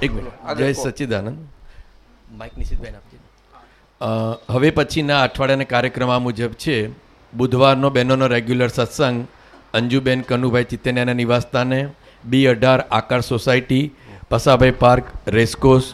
એક મિનિટ જય સચિદાનંદ સચ્ચિદાનંદ માઇક નિશિતભાઈ આપજે અ, હવે પછીના અઠવાડિયાના કાર્યક્રમ આ મુજબ છે બુધવારનો બહેનોનો રેગ્યુલર સત્સંગ અંજુબેન કનુભાઈ ચિત્તનિયાના નિવાસસ્થાને બી અઢાર આકાર સોસાયટી પસાભાઈ પાર્ક રેસકોસ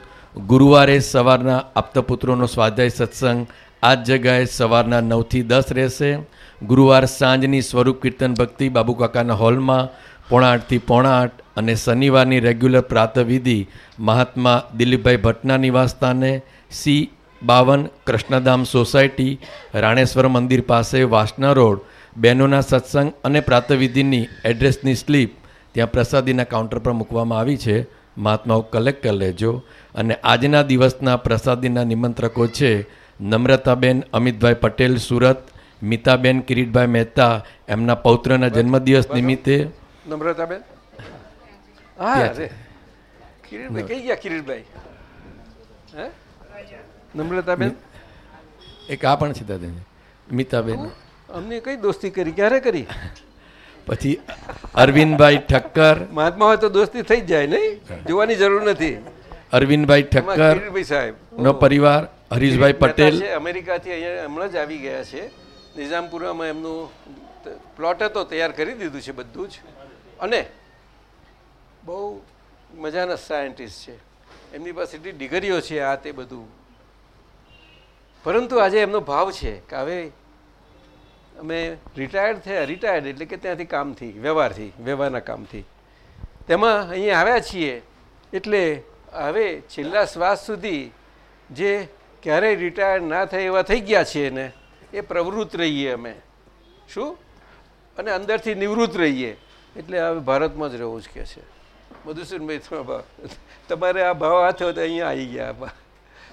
ગુરુવારે સવારના આપતપુત્રોનો સ્વાધ્યાય સત્સંગ આ જગ્યાએ સવારના નવથી દસ રહેશે. ગુરુવાર સાંજની સ્વરૂપ કીર્તન ભક્તિ બાબુકાકાના હોલમાં પોણા આઠથી પોણા આઠ અને શનિવારની રેગ્યુલર પ્રાતવિધિ મહાત્મા દિલીપભાઈ ભટ્ટના નિવાસસ્થાને સી બાવન કૃષ્ણધામ સોસાયટી, રાણેશ્વર મંદિર પાસે વાસના રોડ, બહેનોના સત્સંગ અને પ્રાતવિધિની એડ્રેસની સ્લીપ ત્યાં પ્રસાદીના કાઉન્ટર પર મૂકવામાં આવી છે. મહાત્માઓ કલેક્ટ કરી લેજો. અને આજના દિવસના પ્રસાદીના નિમંત્રકો છે નમ્રતાબેન અમિતભાઈ પટેલ સુરત મિતાબેન કિરીટભાઈ મહેતા એમના પૌત્રના જન્મદિવસ નિમિત્તે. નમ્રતાબેન? હા કિરીટભાઈ કઈ ગયા કિરીટભાઈ? હે? નમ્રતાબેન? એક આ પણ છે દાદાજી મિતાબેન. અમને કઈ દોસ્તી કરી? ક્યારે કરી? પછી અરવિંદભાઈ ઠક્કર. મહાત્મા હોય તો દોસ્તી થઈ જ જાય નહીં? જોવાની જરૂર નથી. અરવિંદભાઈ ઠક્કર. સાહેબ. નો પરિવાર. હરીશભાઈ પટેલ. છે, અમેરિકાથી અહીંયા હમણાં જ આવી ગયા છે. નિઝામપુરામાં એમનું પ્લોટ હતો તૈયાર કરી દીધું છે બધું જ. અને બહુ મજાના સાયન્ટિસ્ટ છે. એમની પાસે એટલી ડિગ્રીઓ છે આ તે બધું. પરંતુ આજે એમનો ભાવ છે કે હવે અમે રિટાયર્ડ થયા રિટાયર્ડ એટલે કે ત્યાંથી કામથી વ્યવહારથી વ્યવહારના કામથી. તેમાં અહીંયા આવ્યા છીએ એટલે હવે છેલ્લા શ્વાસ સુધી જે ક્યારેય રિટાયર ના થાય એવા થઈ ગયા છીએ ને એ પ્રવૃત્ત રહીએ અમે. શું? અને અંદરથી નિવૃત્ત રહીએ. એટલે હવે ભારતમાં જ રહેવું જ કે છે. મધુસૂદનભાઈ તમારે આ ભાવ હાથો તો અહીંયા આવી ગયા બા.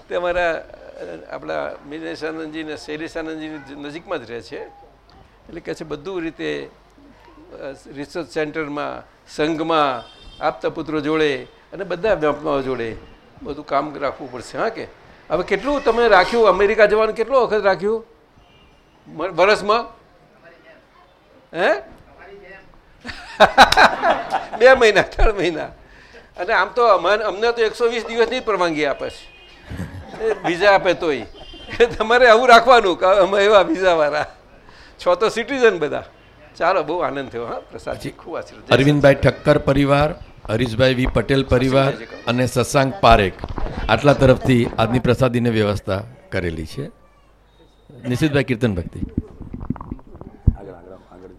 તમારા અ, આપણા મિનેશાનંદજી ને શૈલેષાનંદજીની નજીકમાં જ રહે છે. એટલે કહે છે બધું રીતે રિસર્ચ સેન્ટરમાં સંઘમાં આપતા પુત્રો જોડે અને બધા મહાત્માઓ જોડે બધું કામ રાખવું પડશે હા કે? હવે કેટલું તમે રાખ્યું? અમેરિકા જવાનું કેટલો વખત રાખ્યું? વરસમાં? હે? બે મહિના ત્રણ મહિના. અને આમ તો અમને તો એકસો વીસ દિવસની પરવાનગી આપે છે. વિઝા આપે તોય. તમારે આવું રાખવાનું કે અમે એવા વિઝાવાળા છો તો સિટીઝન બધા. ચાલો બહુ આનંદ થયો હા પ્રસાદજી. ખૂબ આશીર્વાદ. અરવિંદભાઈ ઠક્કર પરિવાર. હરીશભાઈ વી પટેલ પરિવાર અને સત્સાંગ પારેખ. આટલા તરફથી આજની પ્રસાદીની વ્યવસ્થા કરેલી છે. નિશિતભાઈ કીર્તન ભક્તિ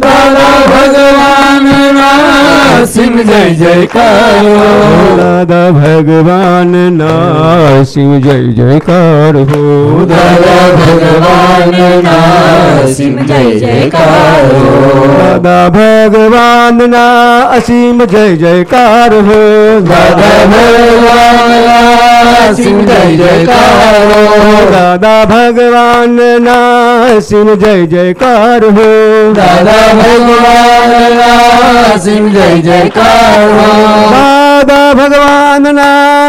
દાદા ભગવાન ના સિમ જય જયકાર દાદા ભગવાન ના શિવ જય જયકાર હો દાદા ભગવાન ના સિમ જય જયકાર દાદા ભગવાન ના અસીમ જય જયકાર હો દાદા ભગવાન સિમ જય જયકાર દાદા ભગવાન ના સિમ જય જયકાર હો દાદા ભગવાન સિમ જય જયકાર. હો દાદા